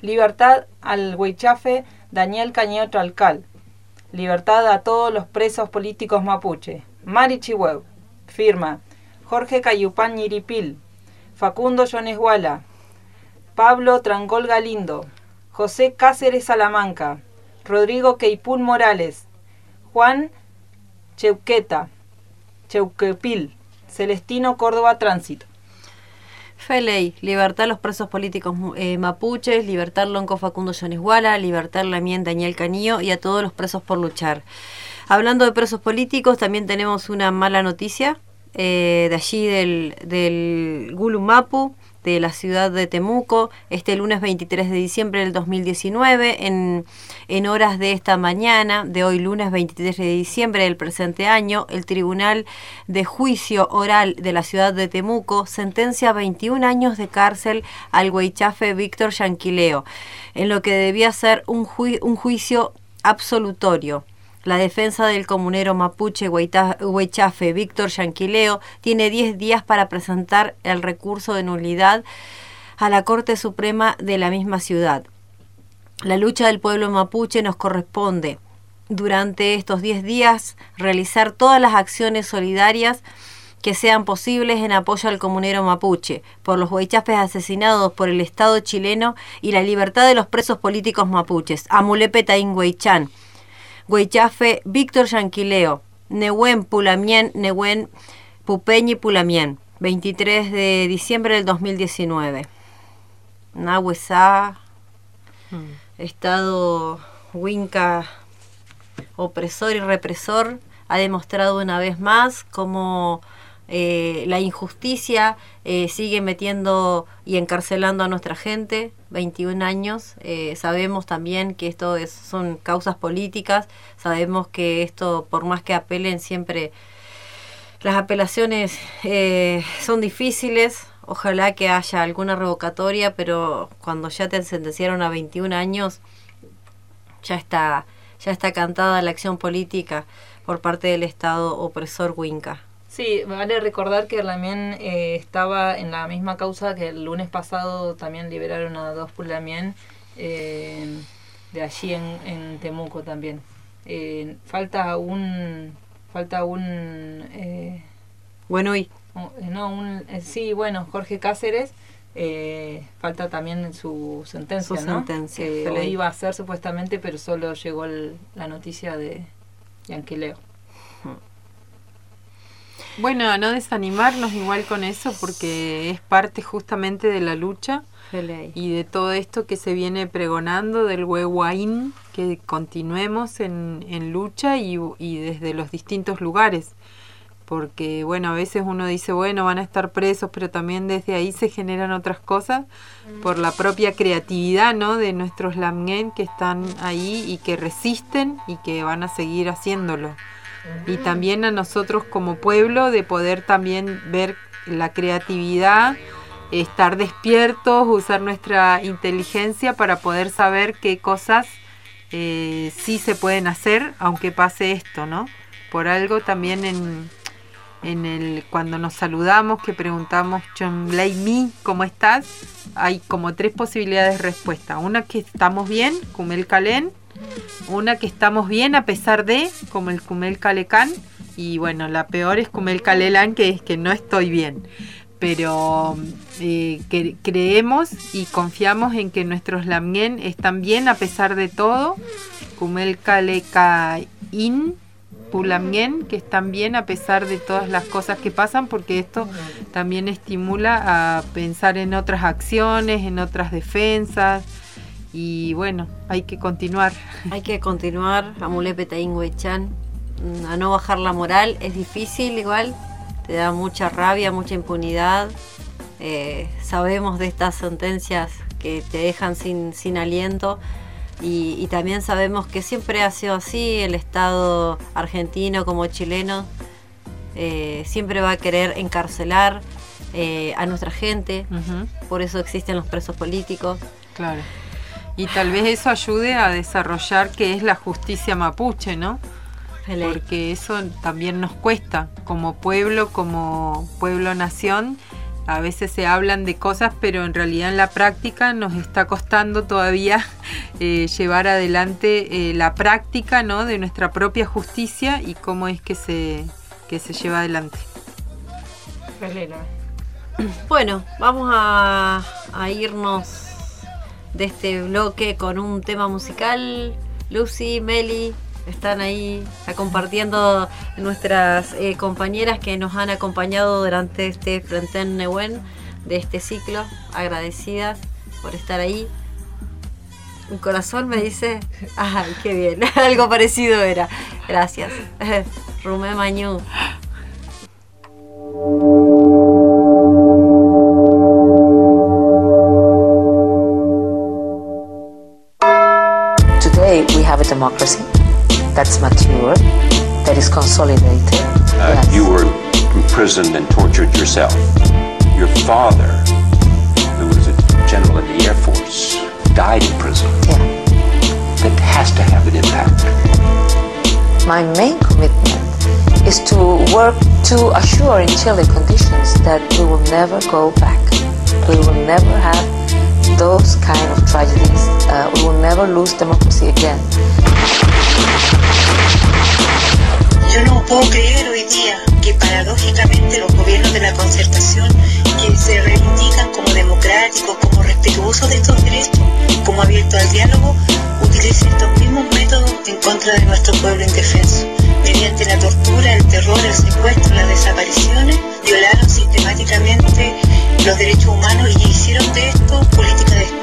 [SPEAKER 2] Libertad al Huichafe Daniel Cañeo Tralcal. Libertad a todos los presos políticos mapuche. Mari Chihuahua. Firma. Jorge Cayupán Ñiripil. Facundo Yonesguala. Pablo Trancol Galindo. José Cáceres Salamanca. Rodrigo Queipún Morales. Juan Cheuqueta. Cheuquepil. Celestino Córdoba Tránsito.
[SPEAKER 1] Feley, libertar los presos políticos eh, mapuches, libertar Lonco Facundo Yonesguala, libertar Lamien Daniel Canío y a todos los presos por luchar. Hablando de presos políticos, también tenemos una mala noticia eh, de allí del, del Gulumapu. De la ciudad de Temuco este lunes 23 de diciembre del 2019 en, en horas de esta mañana de hoy lunes 23 de diciembre del presente año el Tribunal de Juicio Oral de la ciudad de Temuco sentencia 21 años de cárcel al huichafe Víctor Yanquileo en lo que debía ser un, un juicio absolutorio la defensa del comunero mapuche Huechafe Víctor Yanquileo tiene 10 días para presentar el recurso de nulidad a la Corte Suprema de la misma ciudad. La lucha del pueblo mapuche nos corresponde. Durante estos 10 días realizar todas las acciones solidarias que sean posibles en apoyo al comunero mapuche, por los huaychafes asesinados por el Estado chileno y la libertad de los presos políticos mapuches, Amulepe Taín Huaychafe, Víctor Yanquileo, Nehuen Pulamien, Nehuen Pupeñi Pulamien, 23 de diciembre del 2019. Nahuesá, hmm. Estado Winca opresor y represor, ha demostrado una vez más cómo eh, la injusticia eh, sigue metiendo y encarcelando a nuestra gente, 21 años. Eh, sabemos también que esto son causas políticas, sabemos que esto, por más que apelen, siempre las apelaciones son difíciles. Ojalá que haya alguna revocatoria, pero cuando ya te sentenciaron a 21 años, ya está, ya está cantada la acción política por parte del Estado opresor Winca.
[SPEAKER 2] Sí, vale recordar que también eh, estaba en la misma causa que el lunes pasado también liberaron a dos Pulamien eh, de allí en, en Temuco también. Eh, falta un falta un eh,
[SPEAKER 1] bueno y
[SPEAKER 2] no un sí bueno Jorge Cáceres falta también su sentencia,
[SPEAKER 1] su sentencia
[SPEAKER 2] que lo iba a hacer supuestamente pero solo llegó la noticia de Yanquileo.
[SPEAKER 3] Bueno, a no desanimarnos igual con eso porque es parte justamente de la lucha y de todo esto que se viene pregonando del Huehuaín, que continuemos en, en lucha y, y, desde los distintos lugares. Porque, bueno, a veces uno dice, bueno, van a estar presos, pero también desde ahí se generan otras cosas por la propia creatividad, ¿no? De nuestros lamgen que están ahí y que resisten y que van a seguir haciéndolo y también a nosotros como pueblo de poder también ver la creatividad, estar despiertos, usar nuestra inteligencia para poder saber qué cosas eh, sí se pueden hacer, aunque pase esto, ¿no? Por algo también en, en el cuando nos saludamos, que preguntamos Lei Mi, ¿cómo estás? Hay como tres posibilidades de respuesta. Una que estamos bien, Kumel Kalen, una que estamos bien a pesar de, como el Kumel Kalekan, y bueno, la peor es Kumel Kalelan, que es que no estoy bien. Pero eh, que creemos y confiamos en que nuestros Lamien están bien a pesar de todo. Kumel Kalekain, Pulamien, que están bien a pesar de todas las cosas que pasan, porque esto también estimula a pensar en otras acciones, en otras defensas y bueno, hay que continuar.
[SPEAKER 1] Hay que continuar, Amulepe Chan, mm, a no bajar la moral, es difícil igual, te da mucha rabia, mucha impunidad. Eh, sabemos de estas sentencias que te dejan sin, sin aliento y, también sabemos que siempre ha sido así, el Estado argentino como chileno eh, siempre va a querer encarcelar eh, a nuestra gente, por eso existen los presos políticos.
[SPEAKER 3] Claro. Y tal vez eso ayude a desarrollar qué es la justicia mapuche, ¿no? Porque eso también nos cuesta como pueblo, como pueblo-nación. A veces se hablan de cosas, pero en realidad en la práctica nos está costando todavía eh, llevar adelante eh, la práctica ¿no? de nuestra propia justicia y cómo es que se, que se lleva adelante.
[SPEAKER 1] Bueno, vamos a, a irnos de este bloque con un tema musical. Lucy, Meli, están ahí compartiendo nuestras eh, compañeras que nos han acompañado durante este Frenten de este ciclo. Agradecidas por estar ahí. Un corazón me dice, ay, qué bien, algo parecido era. Gracias. Rumé Mañú.
[SPEAKER 7] Democracy that's mature, that is consolidated.
[SPEAKER 8] Uh,
[SPEAKER 7] yes.
[SPEAKER 8] You were imprisoned and tortured yourself. Your father, who was a general in the Air Force, died in prison.
[SPEAKER 7] Yeah.
[SPEAKER 8] That has to have an impact.
[SPEAKER 7] My main commitment is to work to assure in Chile conditions that we will never go back. We will never have those kind of tragedies. Uh, we will never lose democracy again.
[SPEAKER 9] Yo no puedo creer hoy día que paradójicamente los gobiernos de la concertación que se reivindican como democráticos, como respetuosos de estos derechos, como abiertos al diálogo, utilicen estos mismos métodos en contra de nuestro pueblo indefenso. Mediante la tortura, el terror, el secuestro, las desapariciones, violaron sistemáticamente los derechos humanos y hicieron de esto política de.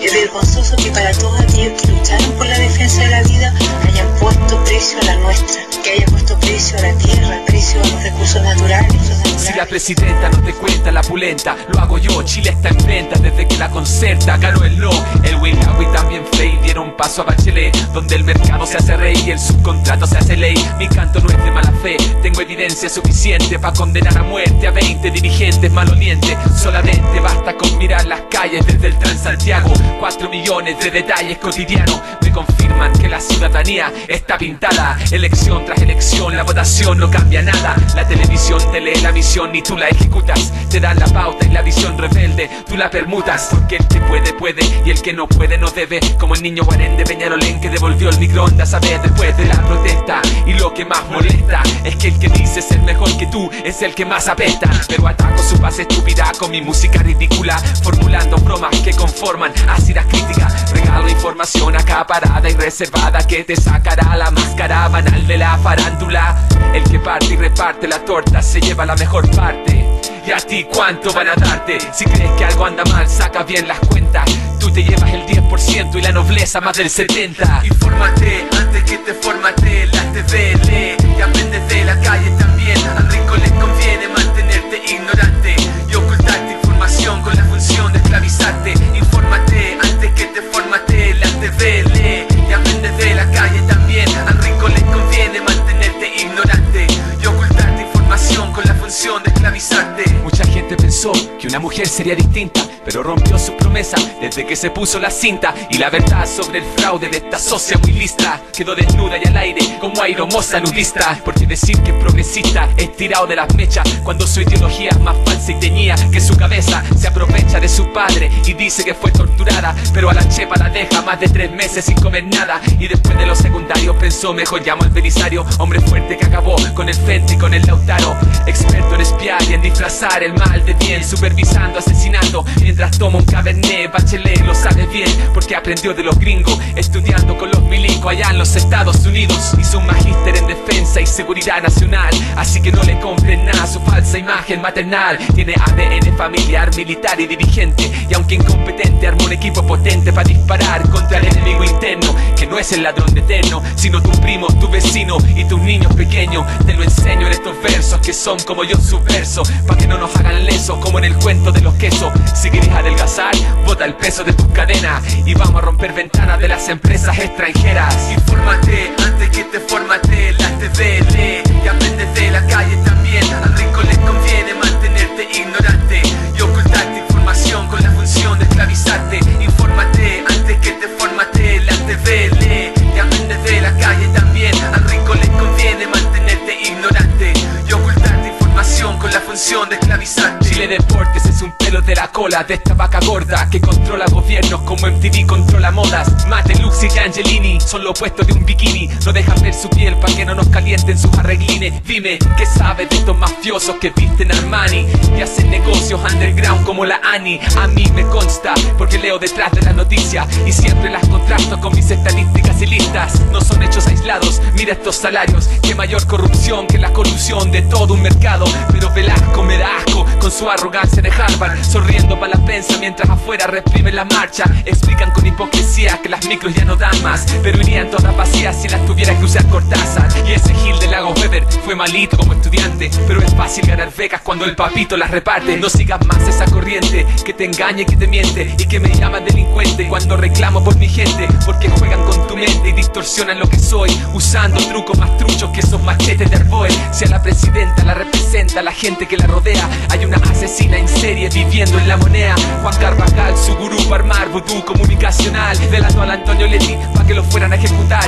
[SPEAKER 9] Es vergonzoso que para todos aquellos que lucharon por la defensa de la vida hayan puesto precio a la nuestra, que hayan puesto precio a la tierra, precio a los recursos naturales.
[SPEAKER 10] Si la presidenta no te cuenta la pulenta, lo hago yo. Chile está en venta desde que la concerta. Ganó el no, el Wingawi también fue y dieron paso a Bachelet, donde el mercado se hace rey y el subcontrato se hace ley. Mi canto no es de mala fe, tengo evidencia suficiente para condenar a muerte a 20 dirigentes malolientes. Solamente basta con mirar las calles desde el Transantiago. 4 millones de detalles cotidianos me confirman que la ciudadanía está pintada. Elección tras elección, la votación no cambia nada. La televisión te lee la misión y tú la ejecutas. Te dan la pauta y la visión rebelde, tú la permutas. Porque el que puede, puede y el que no puede, no debe. Como el niño Guarén de Peñalolén que devolvió el microondas a ver después de la protesta. Y lo que más molesta es que el que dice ser mejor que tú es el que más apesta. Pero ataco su base estúpida con mi música ridícula, formulando bromas que conforman ácidas críticas. Regalo información acaparada y reservada que te sacará la máscara banal de la farándula. El que parte y reparte la torta se lleva la mejor parte. ¿Y a ti cuánto van a darte? Si crees que algo anda mal, saca bien las cuentas. Tú te llevas el 10% y la nobleza más del 70%. Infórmate antes que te formate la TV, lee y aprendes de la calle también. Al rico función de esclavizarte. Mucha gente pensó que una mujer sería distinta, pero rompió su promesa desde que se puso la cinta. Y la verdad sobre el fraude de esta socia muy lista quedó desnuda y al aire como airomosa nudista. Porque decir que es progresista es tirado de las mechas cuando su ideología es más falsa y teñía que su cabeza se aprovecha de su padre y dice que fue torturada, pero a la chepa la deja más de tres meses sin comer nada. Y después de los secundarios pensó mejor llamo al Belisario, hombre fuerte que acabó con el frente y con el Lautaro, experto en espiar y en disfrazar el mal de bien, supervisando asesinato mientras toma un cabernet. Bachelet lo sabe bien porque aprendió de los gringos, estudiando con los milicos allá en los Estados Unidos. Hizo un magíster en defensa y seguridad nacional, así que no le compren nada su falsa imagen maternal. Tiene ADN familiar, militar y dirigente, y aunque incompetente, armó un equipo potente para disparar contra el enemigo interno, que no es el ladrón de eterno, sino tu primo, tu vecino y tus niños pequeños. Te lo enseño en estos versos que son como yo subverso, para que no nos hagan como en el cuento de los quesos. Si quieres adelgazar, bota el peso de tus cadenas y vamos a romper ventanas de las empresas extranjeras. Infórmate antes que te formate la TV, lee y aprende de la calle también. Al rico les conviene mantenerte ignorante y ocultarte información con la función de esclavizarte. Infórmate antes que te formate la TV, y aprende de la calle también. Al rico les conviene mantenerte ignorante y ocultarte información con la función de esclavizarte. Chile Deportes es un de la cola de esta vaca gorda que controla gobiernos como MTV controla modas. Mate, Luxi y Angelini son lo opuesto de un bikini. No dejan ver su piel para que no nos calienten sus arreglines. Dime, ¿qué sabes de estos mafiosos que visten Armani y hacen negocios underground como la Ani? A mí me consta porque leo detrás de la noticia y siempre las contrasto con mis estadísticas y listas. No son hechos aislados, mira estos salarios. Que mayor corrupción que la colusión de todo un mercado. Pero Velasco me da asco con su arrogancia de Harvard, sonriendo para la prensa mientras afuera reprimen la marcha. Explican con hipocresía que las micros ya no dan más, pero irían todas vacías si las tuviera que usar Cortázar. Y ese Gil de Lago Weber fue malito como estudiante, pero es fácil ganar becas cuando el papito las reparte. No sigas más esa corriente que te engaña y que te miente y que me llama delincuente cuando reclamo por mi gente, porque juegan con tu mente y distorsionan lo que soy, usando trucos más truchos que esos machetes de Arboe. Si a la presidenta la representa la gente que la rodea, hay una asesina en serie viviendo en la moneda. Juan Carvajal, su gurú para armar vudú comunicacional, delató al Antonio Leti para que lo fueran a ejecutar.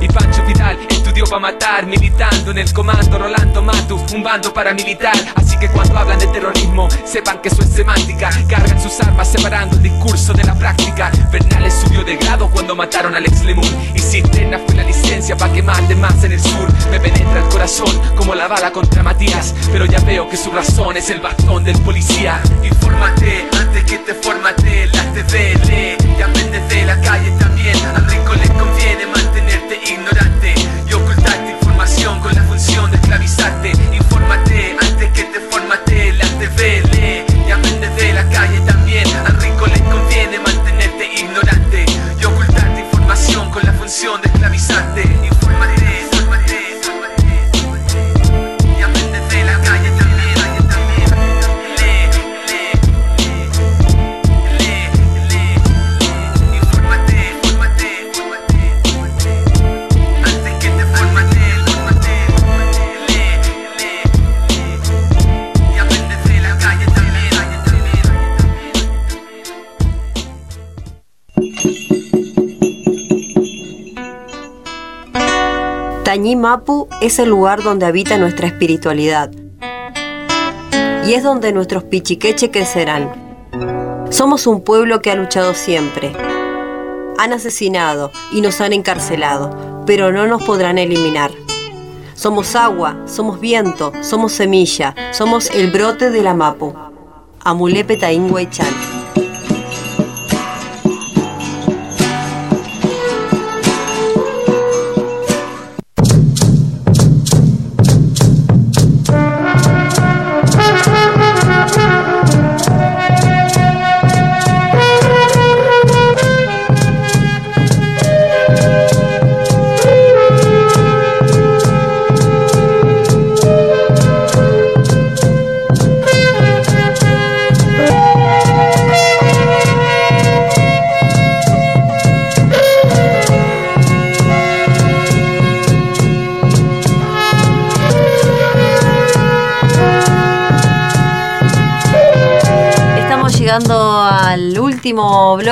[SPEAKER 10] Y Pancho Vidal estudió para matar, militando en el comando Rolando Matu, un bando paramilitar. Así que cuando hablan de terrorismo, sepan que eso es semántica. Cargan sus armas separando el discurso de la práctica. Bernales subió de grado cuando mataron al ex Lemun. Y Cisterna fue la licencia para que manden más en el sur. Me penetra el corazón como la bala contra Matías. Pero ya veo que su razón es el bastón del policía. Infórmate antes que te formate la TV, lee y aprendes de la calle también.
[SPEAKER 1] Tañí Mapu es el lugar donde habita nuestra espiritualidad. Y es donde nuestros pichiqueche crecerán. Somos un pueblo que ha luchado siempre. Han asesinado y nos han encarcelado, pero no nos podrán eliminar. Somos agua, somos viento, somos semilla, somos el brote de la Mapu. Amulepe Taingüe-chan. Estamos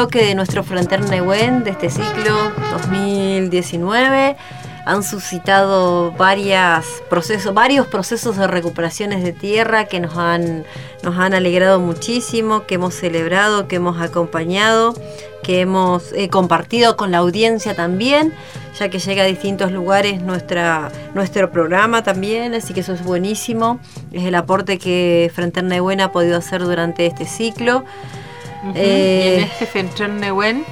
[SPEAKER 1] bloque de nuestro Frontier Nehuen de este ciclo 2019. Han suscitado varias procesos, varios procesos de recuperaciones de tierra que nos han, nos han alegrado muchísimo, que hemos celebrado, que hemos acompañado, que hemos eh, compartido con la audiencia también, ya que llega a distintos lugares nuestra, nuestro programa también, así que eso es buenísimo. Es el aporte que Frente Nehuen ha podido hacer durante este ciclo. Eh,
[SPEAKER 3] y en este Fentren Newen,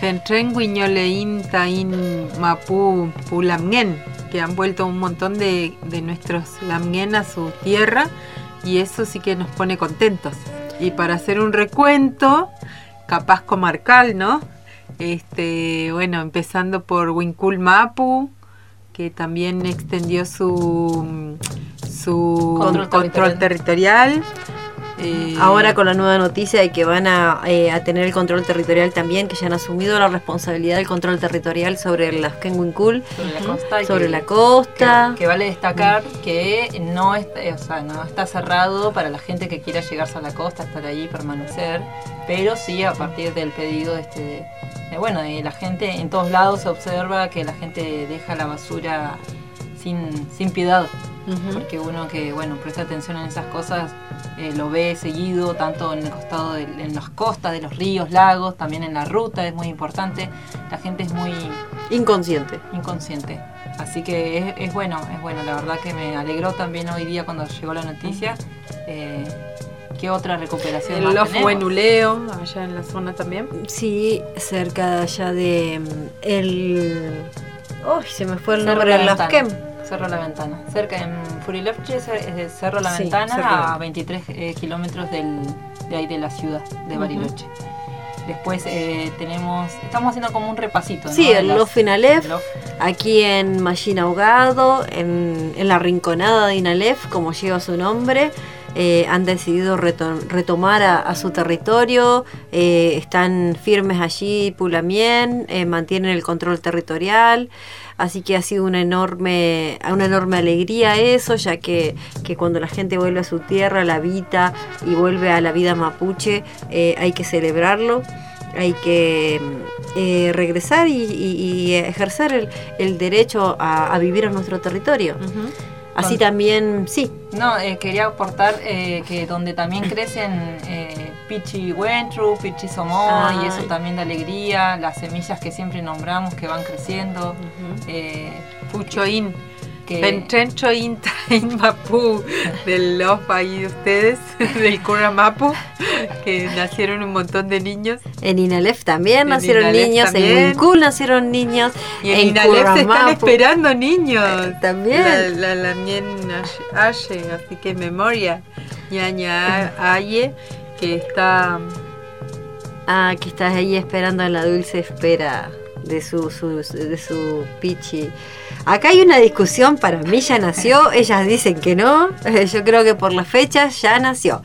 [SPEAKER 3] Fentren Guiñoleín Tain Mapu Pulamgen, que han vuelto un montón de, de nuestros Lamgen a su tierra y eso sí que nos pone contentos. Y para hacer un recuento, capaz comarcal, ¿no? Este, bueno, empezando por Wincul Mapu, que también extendió su, su
[SPEAKER 2] Control
[SPEAKER 3] control, territorial. Eh,
[SPEAKER 1] Ahora con la nueva noticia de que van a, eh, a tener el control territorial también, que ya han asumido la responsabilidad del control territorial sobre las Kenwinkul,
[SPEAKER 2] sobre la costa. y
[SPEAKER 1] sobre
[SPEAKER 2] que-
[SPEAKER 1] la costa.
[SPEAKER 2] Que, que vale destacar que no está, o sea, no está cerrado para la gente que quiera llegarse a la costa, estar ahí, permanecer, pero sí a partir del pedido este de, de, bueno, de la gente, en todos lados se observa que la gente deja la basura sin, sin piedad. Porque uno que bueno presta atención en esas cosas eh, lo ve seguido, tanto en el costado, de, en las costas de los ríos, lagos, también en la ruta es muy importante. La gente es muy
[SPEAKER 1] Inconsciente.
[SPEAKER 2] inconsciente. Así que es, es bueno, es bueno. La verdad que me alegró también hoy día cuando llegó la noticia. Eh, ¿Qué otra recuperación
[SPEAKER 3] el
[SPEAKER 2] más
[SPEAKER 3] Lof
[SPEAKER 2] tenemos?
[SPEAKER 3] Buenuleo, allá en la zona también.
[SPEAKER 1] Sí, cerca allá de mm, el... Uy, se me fue el nombre de. Kem.
[SPEAKER 2] Cerro la Ventana. Cerca en Furilefche es Cerro La
[SPEAKER 1] Sí,
[SPEAKER 2] Ventana
[SPEAKER 1] Cerro.
[SPEAKER 2] a 23 eh, kilómetros del, de ahí de la ciudad de Bariloche. Después eh, tenemos, estamos haciendo como un repasito. ¿no?
[SPEAKER 1] Sí,
[SPEAKER 2] de
[SPEAKER 1] el Lof Inalef,
[SPEAKER 2] Lof.
[SPEAKER 1] aquí en Mallín Ahogado, en, en la rinconada de Inalef, como lleva su nombre. eh, han decidido reto- retomar a, a su territorio, eh, están firmes allí, Pulamien, mantienen el control territorial, así que ha sido una enorme, una enorme alegría eso, ya que, que cuando la gente vuelve a su tierra, la habita y vuelve a la vida mapuche, eh, hay que celebrarlo hay que eh, regresar y, y- y ejercer el, el derecho a vivir en nuestro territorio. Así también, sí,
[SPEAKER 2] No, eh, quería aportar eh, que donde también crecen eh, Pichi Wentru, Pichi Somoy, y eso también da alegría, las semillas que siempre nombramos que van creciendo.
[SPEAKER 3] Puchoín.
[SPEAKER 2] Que-
[SPEAKER 3] Pentrencho Inta in Mapu del ahí de ustedes, del Cura Mapu, que nacieron un montón de niños.
[SPEAKER 1] en Inalef también
[SPEAKER 3] En
[SPEAKER 1] nacieron
[SPEAKER 3] Inalef
[SPEAKER 1] niños,
[SPEAKER 3] también.
[SPEAKER 1] en Wincul nacieron niños,
[SPEAKER 3] Y en, Inalef se están esperando niños.
[SPEAKER 1] también.
[SPEAKER 3] La, la, la mien Ash- Ashe, así que memoria. Ñaña Aye, que está.
[SPEAKER 1] Ah, que estás ahí esperando en la dulce espera de su, su- de su pichi. Acá hay una discusión, para mí ya nació, ellas dicen que no, yo creo que por las fechas ya nació.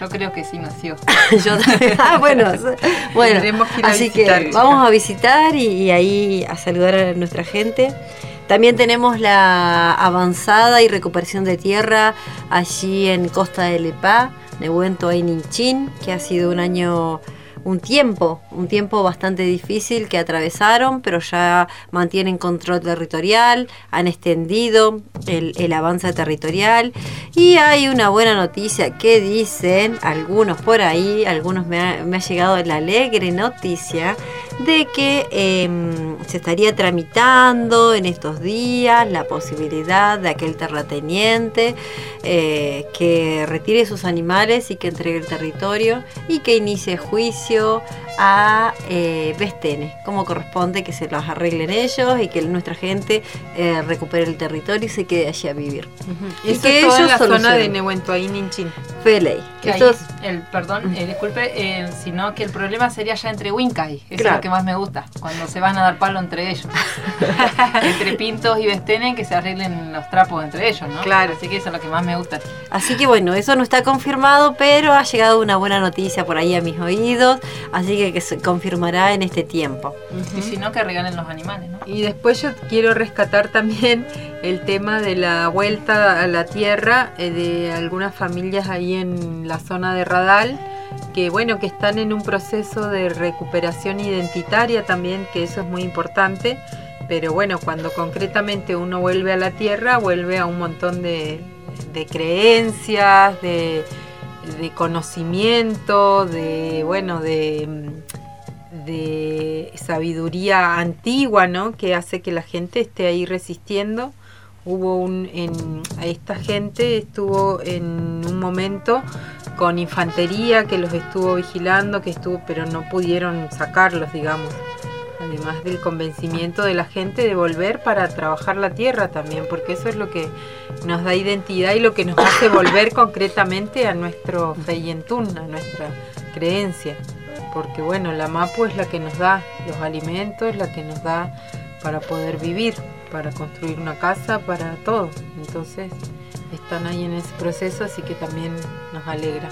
[SPEAKER 2] yo creo que sí nació.
[SPEAKER 1] Yo también. Ah, bueno, bueno.
[SPEAKER 3] Tendremos que ir a
[SPEAKER 1] Así
[SPEAKER 3] visitar.
[SPEAKER 1] que vamos a visitar y, y ahí a saludar a nuestra gente. También tenemos la avanzada y recuperación de tierra allí en Costa de Lepá, Nehuento Aininchín, que ha sido un año, un tiempo, un tiempo bastante difícil que atravesaron, pero ya mantienen control territorial, han extendido el, avance territorial. Y hay una buena noticia que dicen algunos por ahí, algunos me ha, me ha llegado la alegre noticia de que em, se estaría tramitando en estos días la posibilidad de aquel terrateniente eh, que retire sus animales y que entregue el territorio y que inicie juicio a eh, Bestene, como corresponde que se los arreglen ellos y que nuestra gente eh, recupere el territorio y se quede allí a vivir. Y
[SPEAKER 3] Eso
[SPEAKER 1] que
[SPEAKER 3] es todo en
[SPEAKER 1] ellos
[SPEAKER 3] la zona de
[SPEAKER 1] solucionen.
[SPEAKER 3] Nehuentoaín Inchin.
[SPEAKER 1] Fue ley.
[SPEAKER 2] Que ahí
[SPEAKER 1] Esto es-
[SPEAKER 2] el, perdón, eh, disculpe, eh, sino que el problema sería ya entre Wincay. Eso es lo que más me gusta, cuando se van a dar palo entre ellos. entre Pintos y Bestenen, que se arreglen los trapos entre ellos, ¿no?
[SPEAKER 3] Claro.
[SPEAKER 2] Así que eso es lo que más me gusta.
[SPEAKER 1] Así que bueno, eso no está confirmado, pero ha llegado una buena noticia por ahí a mis oídos, así que, que se confirmará en este tiempo.
[SPEAKER 2] Y si no, que regalen los animales, ¿no?
[SPEAKER 3] Y después yo quiero rescatar también el tema de la vuelta a la tierra eh, de algunas familias ahí en la zona de Radal, que bueno, que están en un proceso de recuperación identitaria también, que eso es muy importante. Pero bueno, cuando concretamente uno vuelve a la tierra, vuelve a un montón de, de creencias, de, de conocimiento, de bueno, de de sabiduría antigua, ¿no? Que hace que la gente esté ahí resistiendo. Hubo un, en, esta gente estuvo en un momento con infantería que los estuvo vigilando, que estuvo, pero no pudieron sacarlos, digamos. Además del convencimiento de la gente de volver para trabajar la tierra también, porque eso es lo que nos da identidad y lo que nos hace volver concretamente a nuestro Feyentún, a nuestra creencia porque bueno, la MAPU es la que nos da los alimentos, la que nos da para poder vivir, para construir una casa, para todo. Entonces están ahí en ese proceso, así que también nos alegra.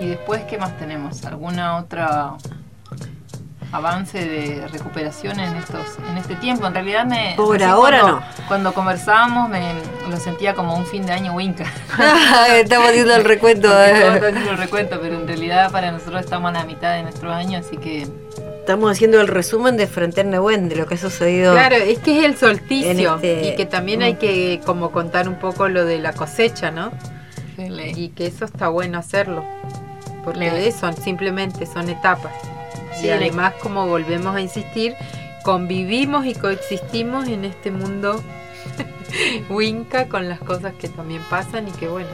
[SPEAKER 2] Y después, ¿qué más tenemos? ¿Alguna otra avance de recuperación en estos en este tiempo? En realidad me
[SPEAKER 1] Por ahora
[SPEAKER 2] cuando,
[SPEAKER 1] no.
[SPEAKER 2] Cuando conversábamos me lo sentía como un fin de año Winca.
[SPEAKER 1] Estamos haciendo el recuento.
[SPEAKER 2] Todos están haciendo el recuento, pero en realidad para nosotros estamos a la mitad de nuestro año, así que
[SPEAKER 1] Estamos haciendo el resumen de Frente Nehuen, de lo que ha sucedido.
[SPEAKER 3] Claro, es que es el solsticio
[SPEAKER 1] este-
[SPEAKER 3] y que también hay que como contar un poco lo de la cosecha, ¿no? Y que eso está bueno hacerlo, porque eso simplemente son etapas.
[SPEAKER 2] Sí,
[SPEAKER 3] y además, como volvemos a insistir, convivimos y coexistimos en este mundo Winca con las cosas que también pasan y que bueno.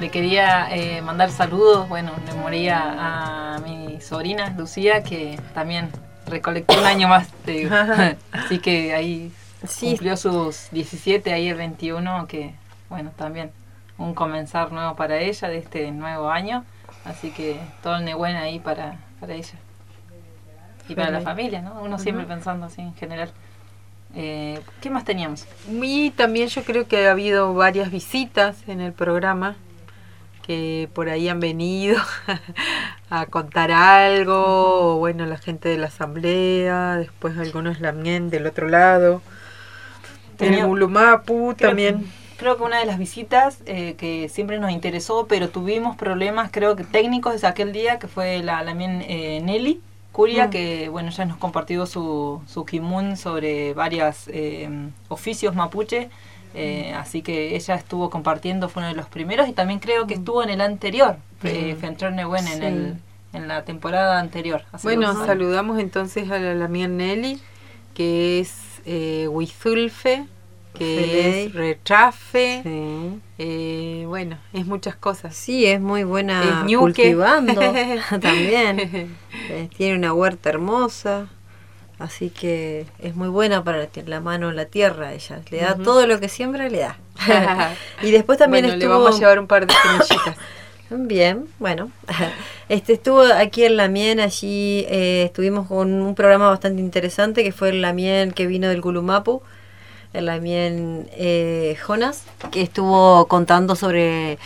[SPEAKER 2] le quería eh, mandar saludos, bueno, le moría a mi sobrina Lucía, que también recolectó un año más, te digo. Así que ahí cumplió sus 17 ahí el 21, que bueno, también un comenzar nuevo para ella de este nuevo año. Así que todo el Nehuen ahí para, para ella. Y para la familia, ¿no? Uno siempre pensando así en general. Eh, ¿Qué más teníamos?
[SPEAKER 3] Y también yo creo que ha habido varias visitas en el programa que por ahí han venido a contar algo, o bueno, la gente de la asamblea, después algunos lamien del otro lado. En el Mulumapu también.
[SPEAKER 2] creo que una de las visitas eh, que siempre nos interesó, pero tuvimos problemas, creo que técnicos desde aquel día, que fue la Lamien eh, Nelly Curia, mm. que bueno, ya nos compartió su, su kimun sobre varios eh, oficios mapuche. Eh, así que ella estuvo compartiendo, fue uno de los primeros y también creo que mm. estuvo en el anterior, eh, mm. en, el, en la temporada anterior.
[SPEAKER 3] bueno, saludamos entonces a la Lamien Nelly, que es eh, Huizulfe, que es rechafe, eh, bueno, es muchas cosas.
[SPEAKER 1] Sí, es muy buena cultivando también. Eh, tiene una huerta hermosa, así que es muy buena para la mano en la tierra ella. Le da todo lo que siembra, le da. y después también estuvo...
[SPEAKER 3] le vamos a llevar un par de semillitas.
[SPEAKER 1] Bien, bueno. Este estuvo aquí en La Mien, allí eh, estuvimos con un programa bastante interesante que fue La Mien que vino del Gulumapu el también eh, Jonas, que estuvo contando sobre,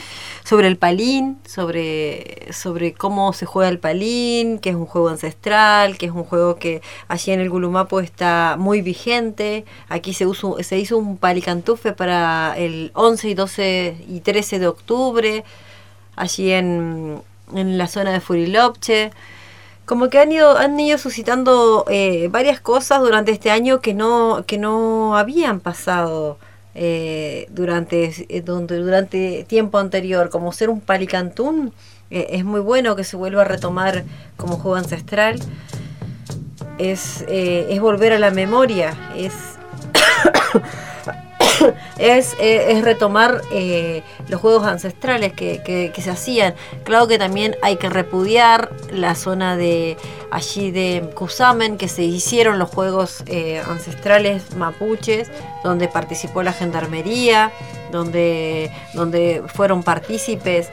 [SPEAKER 1] sobre el palín, sobre, sobre cómo se juega el palín, que es un juego ancestral, que es un juego que allí en el Gulumapo está muy vigente. Aquí se, se hizo un palicantufe para el 11 y 12 y 13 de octubre, allí en, en la zona de Furilopche como que han ido, han ido suscitando eh, varias cosas durante este año que no, que no habían pasado eh, durante, eh, durante tiempo anterior, como ser un palicantún. es muy bueno que se vuelva a retomar como juego ancestral. Es, es volver a la memoria, es es, eh, retomar eh, los juegos ancestrales que, se hacían. Claro que también hay que repudiar la zona de allí de Cusamen, que se hicieron los juegos eh, ancestrales mapuches, donde participó la gendarmería, donde, donde fueron partícipes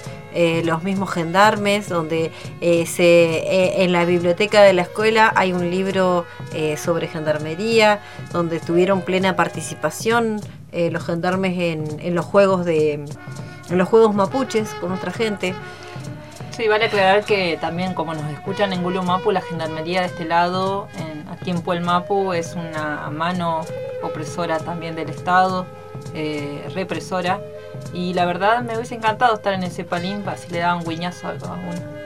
[SPEAKER 1] los mismos gendarmes, donde se, en la biblioteca de la escuela hay un libro sobre gendarmería, donde tuvieron plena participación eh, los gendarmes en, en, los juegos de en los juegos mapuches con nuestra gente.
[SPEAKER 2] Sí, vale aclarar que también como nos escuchan en Gulu Mapu, la gendarmería de este lado, en, aquí en Puel Mapu, es una mano opresora también del Estado, eh, represora. Y la verdad me hubiese encantado estar en ese palín para si le daban guiñazo a uno.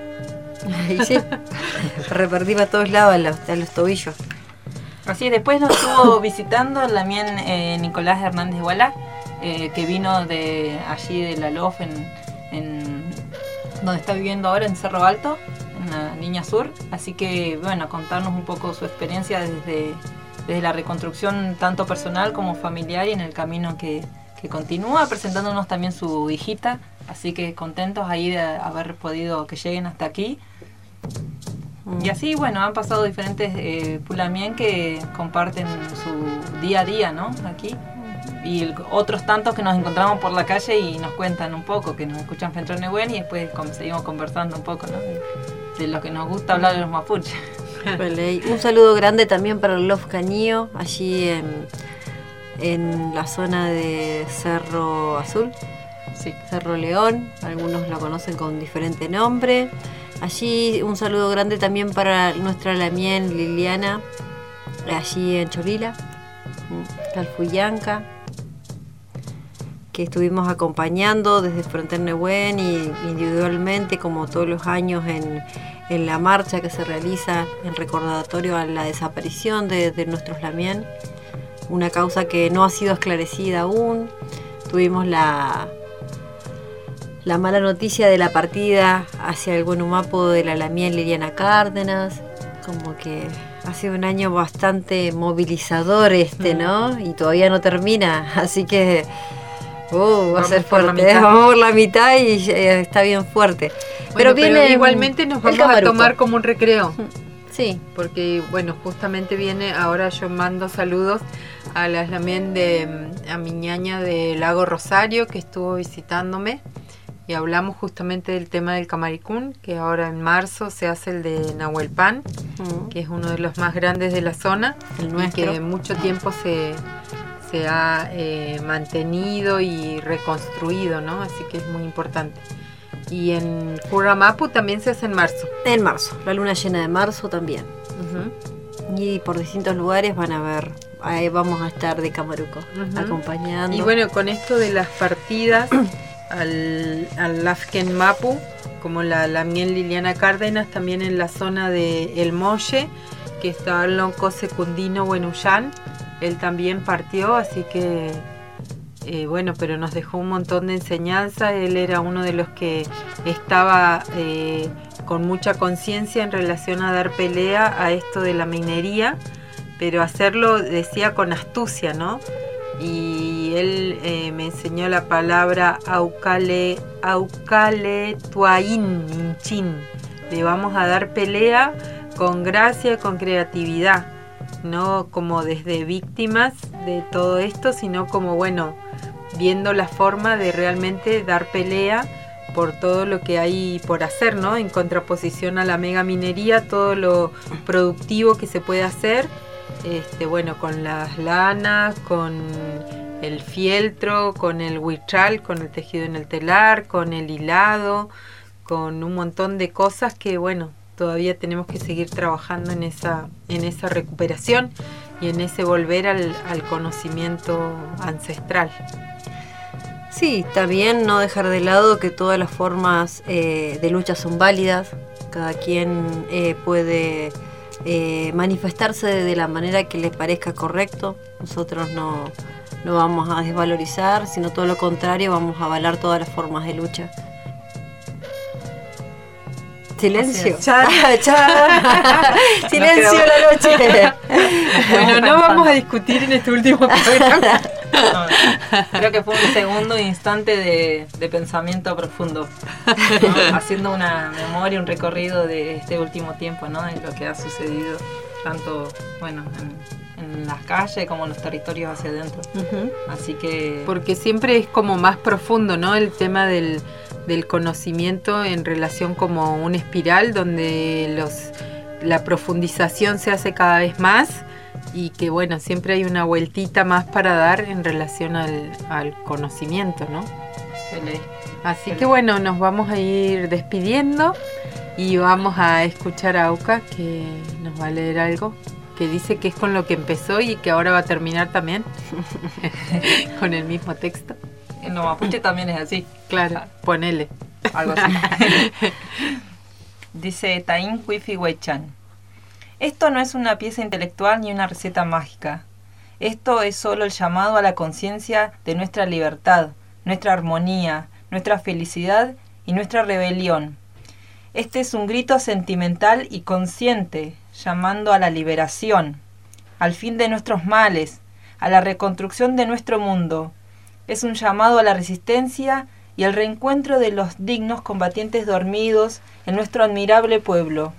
[SPEAKER 1] Y sí, repartir a todos lados a los tobillos.
[SPEAKER 2] Así después nos estuvo visitando también eh, Nicolás Hernández Gualá, eh, que vino de allí de la LOF, en, donde está viviendo ahora en Cerro Alto, en la Niña Sur. Así que, bueno, contarnos un poco su experiencia desde, desde la reconstrucción tanto personal como familiar y en el camino que, que continúa, presentándonos también su hijita. Así que contentos ahí de haber podido que lleguen hasta aquí. Y así, bueno, han pasado diferentes eh, Pulamien que comparten su día a día, ¿no? Aquí. Y otros tantos que nos encontramos por la calle y nos cuentan un poco, que nos escuchan Fentrone y después seguimos conversando un poco, ¿no? De, lo que nos gusta hablar de los mapuches.
[SPEAKER 1] un saludo grande también para Love Cañío, allí en, en la zona de Cerro Azul. Sí. Cerro León, algunos lo conocen con diferente nombre. Allí un saludo grande también para nuestra Lamien Liliana, allí en Cholila, Calfuyanca, que estuvimos acompañando desde Fronter Nehuen y individualmente, como todos los años, en, la marcha que se realiza en recordatorio a la desaparición de, de nuestros Lamien, una causa que no ha sido esclarecida aún. Tuvimos la, la mala noticia de la partida hacia el Guanumapo de la Lamiel Liliana Cárdenas, como que ha sido un año bastante movilizador este, ¿no? Y todavía no termina, así que uh, va a ser fuerte, vamos por la mitad y está bien fuerte.
[SPEAKER 3] pero, viene, igualmente nos vamos a tomar como un recreo.
[SPEAKER 1] Sí.
[SPEAKER 3] Porque, bueno, justamente viene, ahora yo mando saludos a la también de mm, a mi ñaña de Lago Rosario que estuvo visitándome y hablamos justamente del tema del camaricún, que ahora en marzo se hace el de Nahuelpan, que es uno de los más grandes de la zona,
[SPEAKER 1] El
[SPEAKER 3] y
[SPEAKER 1] nuestro.
[SPEAKER 3] que mucho tiempo se, se ha eh, mantenido y reconstruido, ¿no? Así que es muy importante. Y en Curamapu también se hace en marzo.
[SPEAKER 1] En marzo, la luna llena de marzo también. Y por distintos lugares van a ver, ahí vamos a estar de Camaruco,
[SPEAKER 3] Ujú.
[SPEAKER 1] acompañando.
[SPEAKER 3] Y bueno, con esto de las partidas al, al Lafken Mapu, como la, la miel Liliana Cárdenas, también en la zona de El Molle, que está el lonco secundino Buenuyán, él también partió, así que eh, bueno, pero nos dejó un montón de enseñanza, él era uno de los que estaba eh, con mucha conciencia en relación a dar pelea a esto de la minería, pero hacerlo, decía, con astucia, ¿no? Y él eh, me enseñó la palabra aucale, aucale tuain, inchin. Le vamos a dar pelea con gracia, con creatividad, no como desde víctimas de todo esto, sino como, bueno, viendo la forma de realmente dar pelea por todo lo que hay por hacer, ¿no? En contraposición a la mega minería, todo lo productivo que se puede hacer este, bueno, con las lanas, con el fieltro, con el huichal, con el tejido en el telar, con el hilado, con un montón de cosas que, bueno, todavía tenemos que seguir trabajando en esa, en esa recuperación y en ese volver al, conocimiento ancestral.
[SPEAKER 1] Sí, también no dejar de lado que todas las formas eh, de lucha son válidas, cada quien eh, puede eh, manifestarse de la manera que le parezca correcto, nosotros no, no vamos a desvalorizar, sino todo lo contrario, vamos a avalar todas las formas de lucha. Silencio.
[SPEAKER 3] Chan.
[SPEAKER 1] Chan. Silencio la noche.
[SPEAKER 3] Bueno, no vamos a discutir en este último programa.
[SPEAKER 2] No, creo que fue un segundo instante de, de pensamiento profundo, ¿no? haciendo una memoria, un recorrido de este último tiempo, ¿no? de lo que ha sucedido, tanto bueno, en, en las calles como en los territorios hacia adentro. Así que
[SPEAKER 3] Porque siempre es como más profundo, ¿no? El tema del, del conocimiento en relación como una espiral donde los la profundización se hace cada vez más y que bueno, siempre hay una vueltita más para dar en relación al, al conocimiento, ¿no? Así que bueno, nos vamos a ir despidiendo y vamos a escuchar a Auca que nos va a leer algo que dice que es con lo que empezó y que ahora va a terminar también con el mismo texto.
[SPEAKER 2] en los mapuche también es así,
[SPEAKER 3] Claro, ponele.
[SPEAKER 2] algo así. Dice Tain Wifi Weichan. Esto no es una pieza intelectual ni una receta mágica. Esto es solo el llamado a la conciencia de nuestra libertad, nuestra armonía, nuestra felicidad y nuestra rebelión. Este es un grito sentimental y consciente, llamando a la liberación, al fin de nuestros males, a la reconstrucción de nuestro mundo. Es un llamado a la resistencia y al reencuentro de los dignos combatientes dormidos en nuestro admirable pueblo.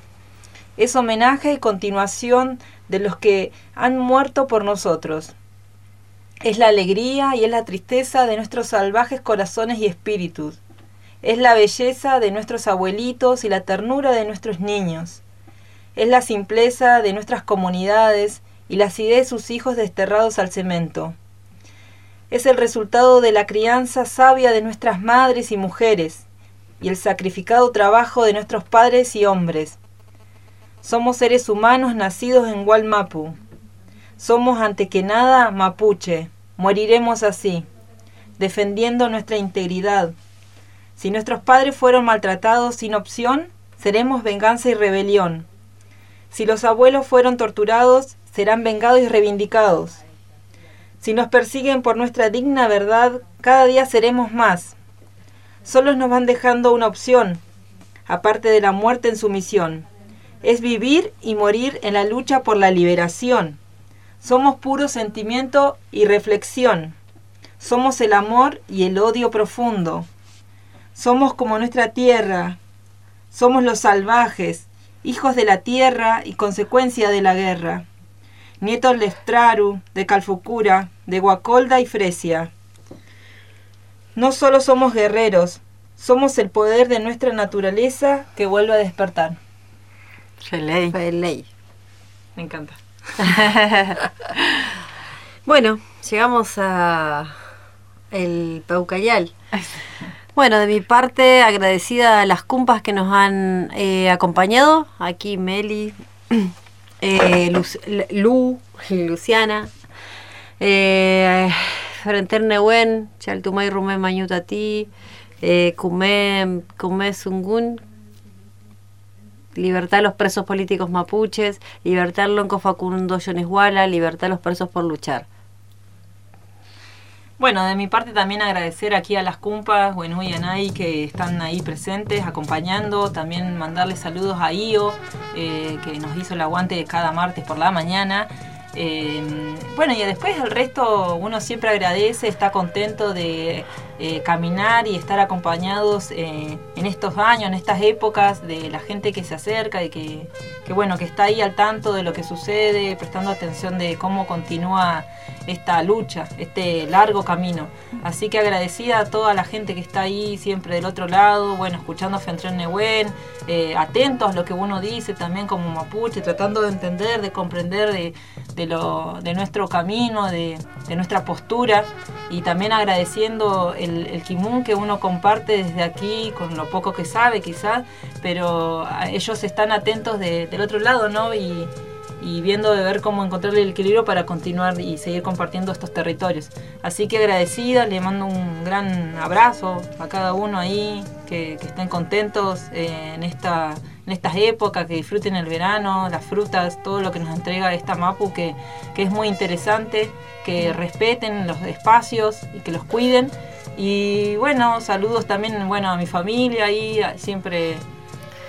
[SPEAKER 2] Es homenaje y continuación de los que han muerto por nosotros. Es la alegría y es la tristeza de nuestros salvajes corazones y espíritus. Es la belleza de nuestros abuelitos y la ternura de nuestros niños. Es la simpleza de nuestras comunidades y la acidez de sus hijos desterrados al cemento. Es el resultado de la crianza sabia de nuestras madres y mujeres y el sacrificado trabajo de nuestros padres y hombres. Somos seres humanos nacidos en Gualmapu. Somos ante que nada mapuche. Moriremos así, defendiendo nuestra integridad. Si nuestros padres fueron maltratados sin opción, seremos venganza y rebelión. Si los abuelos fueron torturados, serán vengados y reivindicados. Si nos persiguen por nuestra digna verdad, cada día seremos más. Solos nos van dejando una opción, aparte de la muerte en sumisión. Es vivir y morir en la lucha por la liberación. Somos puro sentimiento y reflexión. Somos el amor y el odio profundo. Somos como nuestra tierra. Somos los salvajes, hijos de la tierra y consecuencia de la guerra. nietos de Estraru, de Calfucura, de Guacolda y Fresia. No solo somos guerreros, somos el poder de nuestra naturaleza que vuelve a despertar.
[SPEAKER 3] Feley.
[SPEAKER 1] Feley.
[SPEAKER 2] Me encanta.
[SPEAKER 1] bueno, llegamos a el Peucayal. Bueno, de mi parte, agradecida a las cumpas que nos han eh, acompañado. Aquí Meli, eh, Luz- Lu, Luciana, eh, Frenter Newen, Chaltumay Rumé Mañutati, eh, Kumé, Kumé Sungun, Libertad a los presos políticos mapuches, libertad al lonco Facundo Yoneshuala, libertad a los presos por luchar.
[SPEAKER 2] Bueno, de mi parte también agradecer aquí a las cumpas, bueno y Anay que están ahí presentes, acompañando, también mandarle saludos a Io, eh, que nos hizo el aguante cada martes por la mañana. Eh, bueno, y después el resto uno siempre agradece, está contento de eh, caminar y estar acompañados eh, en estos años, en estas épocas, de la gente que se acerca y que, que, bueno, que está ahí al tanto de lo que sucede, prestando atención de cómo continúa esta lucha, este largo camino. Así que agradecida a toda la gente que está ahí siempre del otro lado, bueno, escuchando Fentren Nehuen, eh, atentos a lo que uno dice también como mapuche, tratando de entender, de comprender de, de lo, de nuestro camino, de, de nuestra postura y también agradeciendo el, el kimun que uno comparte desde aquí con lo poco que sabe quizás, pero a- ellos están atentos de- del otro lado, ¿no? Y, y viendo de ver cómo encontrar el equilibrio para continuar y seguir compartiendo estos territorios. Así que agradecida, le mando un gran abrazo a cada uno ahí, que, que estén contentos eh, en, esta, en estas épocas, que disfruten el verano, las frutas, todo lo que nos entrega esta Mapu, que, que es muy interesante, que respeten los espacios y que los cuiden. Y bueno, saludos también bueno, a mi familia ahí, siempre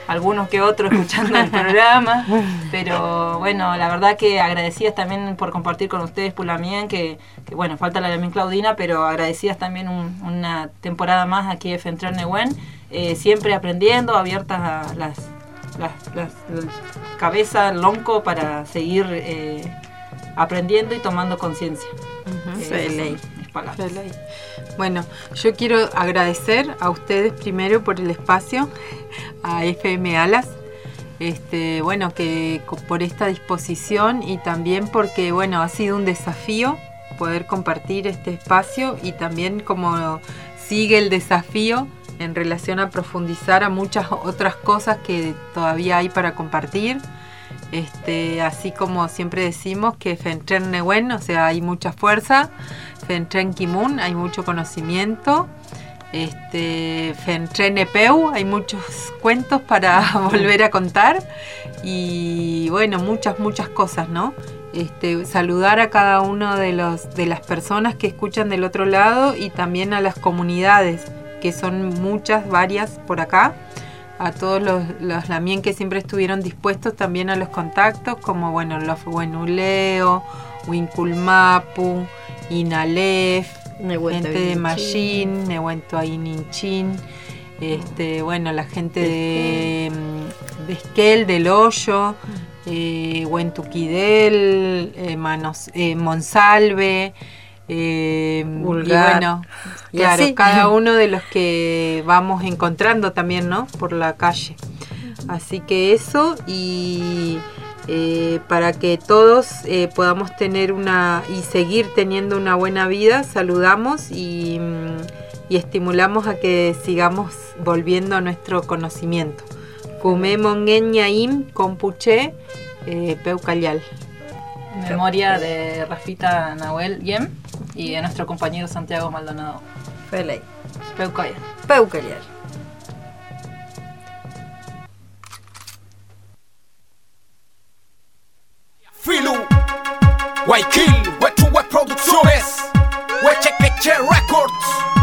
[SPEAKER 2] algunos que otros escuchando el programa, pero bueno, la verdad que agradecidas también por compartir con ustedes Pulamien, que, que bueno, falta la de Claudina, pero agradecidas también un- una temporada más aquí de Fentrer Nehuen, eh, siempre aprendiendo, abiertas a las, las, las- las cabeza, el lonco para seguir eh, aprendiendo y tomando conciencia. Eh, esas son
[SPEAKER 1] Feley.
[SPEAKER 2] mis palabras.
[SPEAKER 3] Bueno, yo quiero agradecer a ustedes primero por el espacio, a FM Alas, este, bueno, que por esta disposición y también porque, bueno, ha sido un desafío poder compartir este espacio y también como sigue el desafío en relación a profundizar a muchas otras cosas que todavía hay para compartir. Este, así como siempre decimos que Fentren Nehuen, o sea, hay mucha fuerza, Fentren Kimun, hay mucho conocimiento, este, Fentren Epeu, hay muchos cuentos para volver a contar. Y bueno, muchas, muchas cosas, ¿no? Este, saludar a cada uno de, de las personas que escuchan del otro lado y también a las comunidades, que son muchas, varias por acá. A todos los, los lamien que siempre estuvieron dispuestos también a los contactos, como bueno, los Buenuleo, Winculmapu, Inalef, gente de Machín, Nehuento Aininchin, este, bueno, la gente de, de Esquel, del Hoyo, eh, Huentuquidel, eh, Manos, eh, Monsalve, eh, y bueno, claro, cada uno de los que vamos encontrando también, ¿no? Por la calle. Así que eso y eh, para que todos eh, podamos tener una y seguir teniendo una buena vida, saludamos y, mm, y estimulamos a que sigamos volviendo a nuestro conocimiento. Kume Mongeñaim Compuche eh, Peucayal.
[SPEAKER 2] Memoria de Rafita Nahuel Yem y de nuestro compañero Santiago Maldonado.
[SPEAKER 1] Feley.
[SPEAKER 2] Peucaya.
[SPEAKER 1] Peucayal.
[SPEAKER 11] Filu, Guayquil, Huechue Producciones, Huechequeche Records.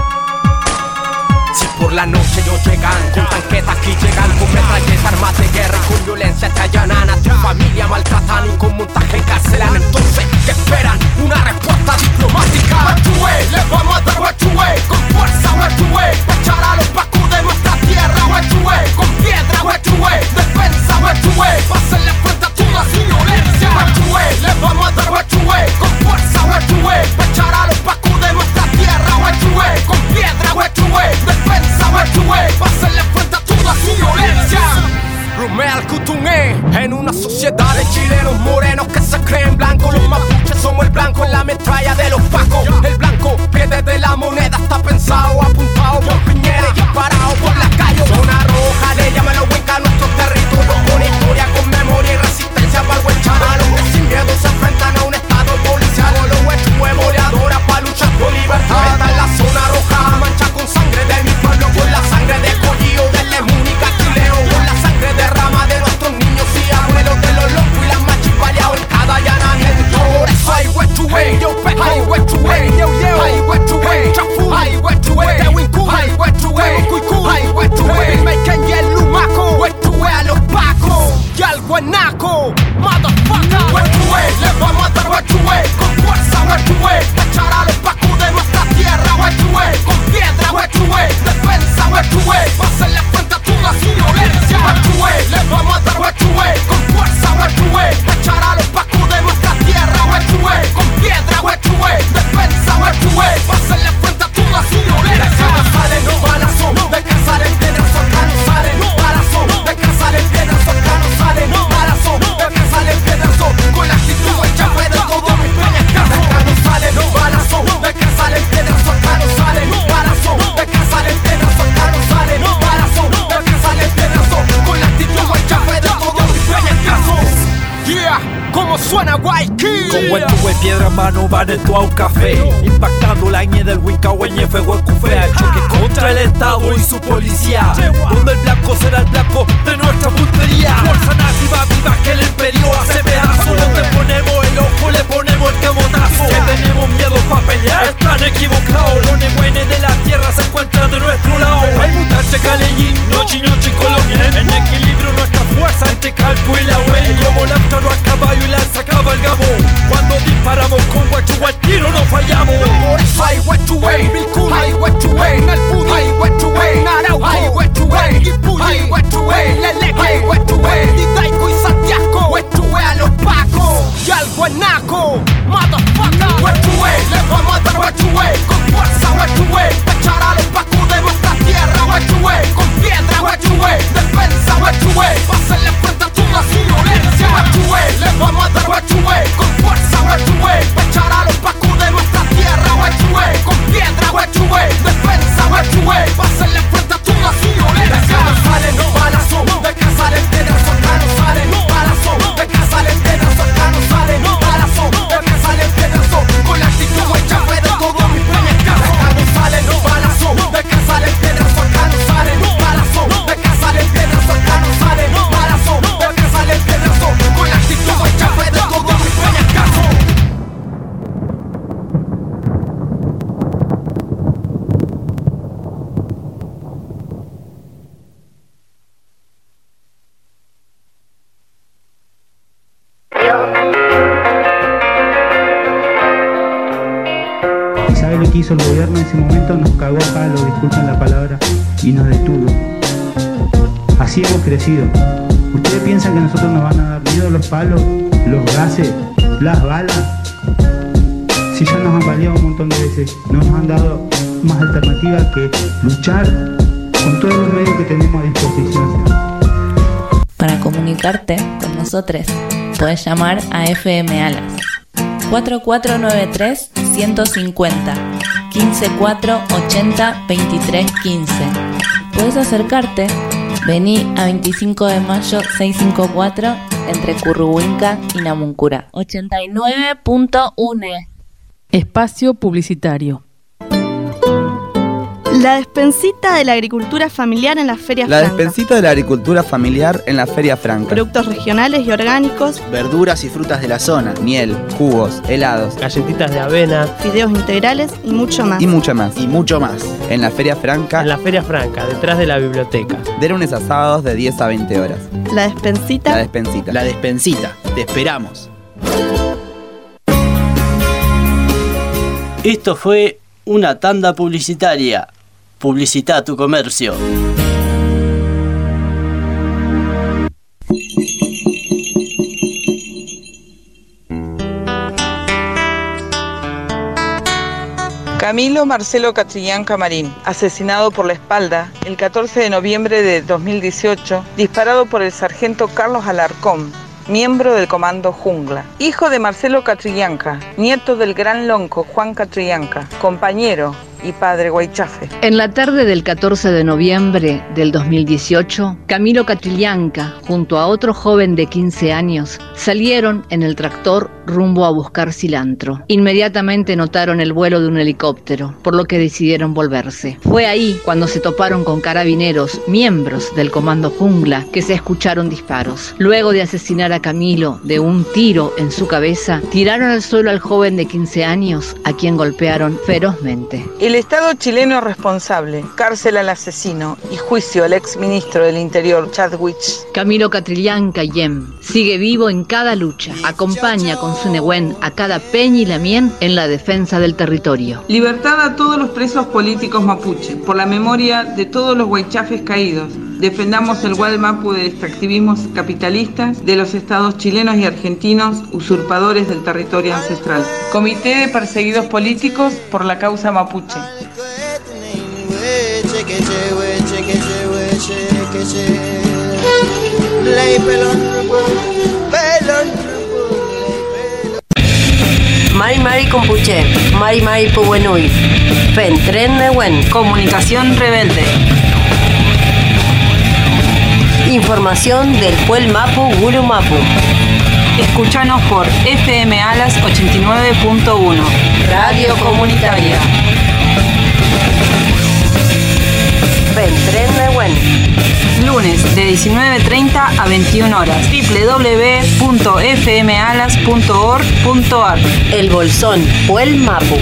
[SPEAKER 11] por la noche ellos llegan Con tanquetas que llegan con metrallas, armas de guerra y con violencia te allanan A tu familia maltratan y con montaje encarcelan Entonces te esperan una respuesta diplomática. Huachue, les vamos a dar huachue Con fuerza huachue, echar a los pacos de nuestra tierra Huachue, con piedra huachue, defensa huachue Hacerle frente a toda sin violencia. Huachue, les vamos a dar huachue Con fuerza huachue, echar a los pacos de nuestra tierra Huachue, con piedra huachue, defensa Samuel Chue pasa en la enfrenta toda su violencia. Romel Cutuné, en una sociedad de chilenos morenos que se creen blancos. Los mapuches somos el blanco en la metralla de los pacos. El blanco que desde la moneda está pensado, apuntado por piñera y disparado por la calle. Una roja le llaman los huecas nuestro territorio. Con historia, con memoria y resistencia para el buen chaval. Sin miedo se enfrentan a un estado policial. Los huecos moleadora para luchar por libertad. To way, yo to way, yo yo, to way, chafu, hay way to way, to way, way, way a los pacos, guanaco, motherfucker, to way, a dar way to way, con fuerza to way, echar a los pacos de nuestra tierra, to way, con piedra way to way, defensa to way, va a hacerle frente a toda su violencia, to way, to way, con fuerza way to way, echar a los
[SPEAKER 12] tu a un café. Impactando la ñ del el fuego en cufé. Choque contra el Estado y su policía. Donde el blanco será el blanco de nuestra puntería. Fuerza nativa viva que el imperio hace pedazo. Donde ponemos el ojo le ponemos el camotazo. Que tenemos miedo pa' pelear. Están equivocados. Los nebuenes de la tierra se encuentran de nuestro lado. Hay mutante caleñín, noche noche colonial En equilibrio nuestra fuerza entre calco y la wey Como lámparo a caballo y lanza cabalgamos Cuando disparamos con guachu al tiro no fallamos
[SPEAKER 11] Por eso hay way to way, Bilkul, hay way
[SPEAKER 13] ¿Ustedes piensan que nosotros nos van a dar miedo los palos, los gases, las balas? Si ya nos han valido un montón de veces, no nos han dado más alternativa que luchar con todos los medios que tenemos a disposición.
[SPEAKER 14] Para comunicarte con nosotros, puedes llamar a FM Alas 4493 150 154 80 23 15. Puedes acercarte, vení a 25 de mayo 654 entre Curruhuinca y Namuncura. 89.1
[SPEAKER 15] Espacio publicitario.
[SPEAKER 16] La despensita de la agricultura familiar en la Feria
[SPEAKER 17] La
[SPEAKER 16] Franca.
[SPEAKER 17] despensita de la agricultura familiar en la Feria Franca.
[SPEAKER 16] Productos regionales y orgánicos,
[SPEAKER 17] Verduras y frutas de la zona, miel, jugos, helados,
[SPEAKER 18] galletitas de avena
[SPEAKER 16] fideos integrales y mucho más.
[SPEAKER 17] y mucho más. Y mucho más. En la Feria Franca.
[SPEAKER 18] en la Feria Franca, detrás de la biblioteca.
[SPEAKER 17] De lunes a sábados de 10 a 20 horas.
[SPEAKER 16] La despensita.
[SPEAKER 17] La despensita.
[SPEAKER 19] La despensita. Te esperamos.
[SPEAKER 20] Esto fue una tanda publicitaria. Publicita tu comercio.
[SPEAKER 2] Camilo Marcelo Catrillán Camarín, asesinado por la espalda el 14 de noviembre de 2018, disparado por el sargento Carlos Alarcón,
[SPEAKER 10] miembro del Comando Jungla. Hijo de Marcelo Catrillanca, nieto del gran lonco Juan Catrillanca, compañero y padre Guaychafe.
[SPEAKER 21] En la tarde del 14 de noviembre del 2018, Camilo Catrillanca, junto a otro joven de 15 años, salieron en el tractor rumbo a buscar cilantro. Inmediatamente notaron el vuelo de un helicóptero, por lo que decidieron volverse. Fue ahí cuando se toparon con carabineros, miembros del Comando Jungla, que se escucharon disparos. Luego de asesinar a Camilo de un tiro en su cabeza, tiraron al suelo al joven de 15 años, a quien golpearon ferozmente.
[SPEAKER 10] El Estado chileno responsable, cárcel al asesino y juicio al ex ministro del Interior, Chadwick.
[SPEAKER 21] Camilo Catrillanca Yem sigue vivo en cada lucha, acompaña con su Nehuen a cada peña y lamien en la defensa del territorio.
[SPEAKER 10] Libertad a todos los presos políticos mapuche, por la memoria de todos los guaychafes caídos. Defendamos el Gualmapu de extractivismos capitalistas de los estados chilenos y argentinos usurpadores del territorio ancestral. Comité de Perseguidos Políticos por la causa mapuche.
[SPEAKER 1] Mari Mari Compuche, Mari Mari Puwenui, Fentren Newen.
[SPEAKER 10] Comunicación rebelde.
[SPEAKER 1] Información del Puel Mapu Guru Mapu.
[SPEAKER 10] Escúchanos por FM Alas 89.1.
[SPEAKER 1] Radio Comunitaria. Newen.
[SPEAKER 10] Lunes de 19.30 a 21 horas. www.fmalas.org.ar
[SPEAKER 1] El Bolsón, Puel Mapu.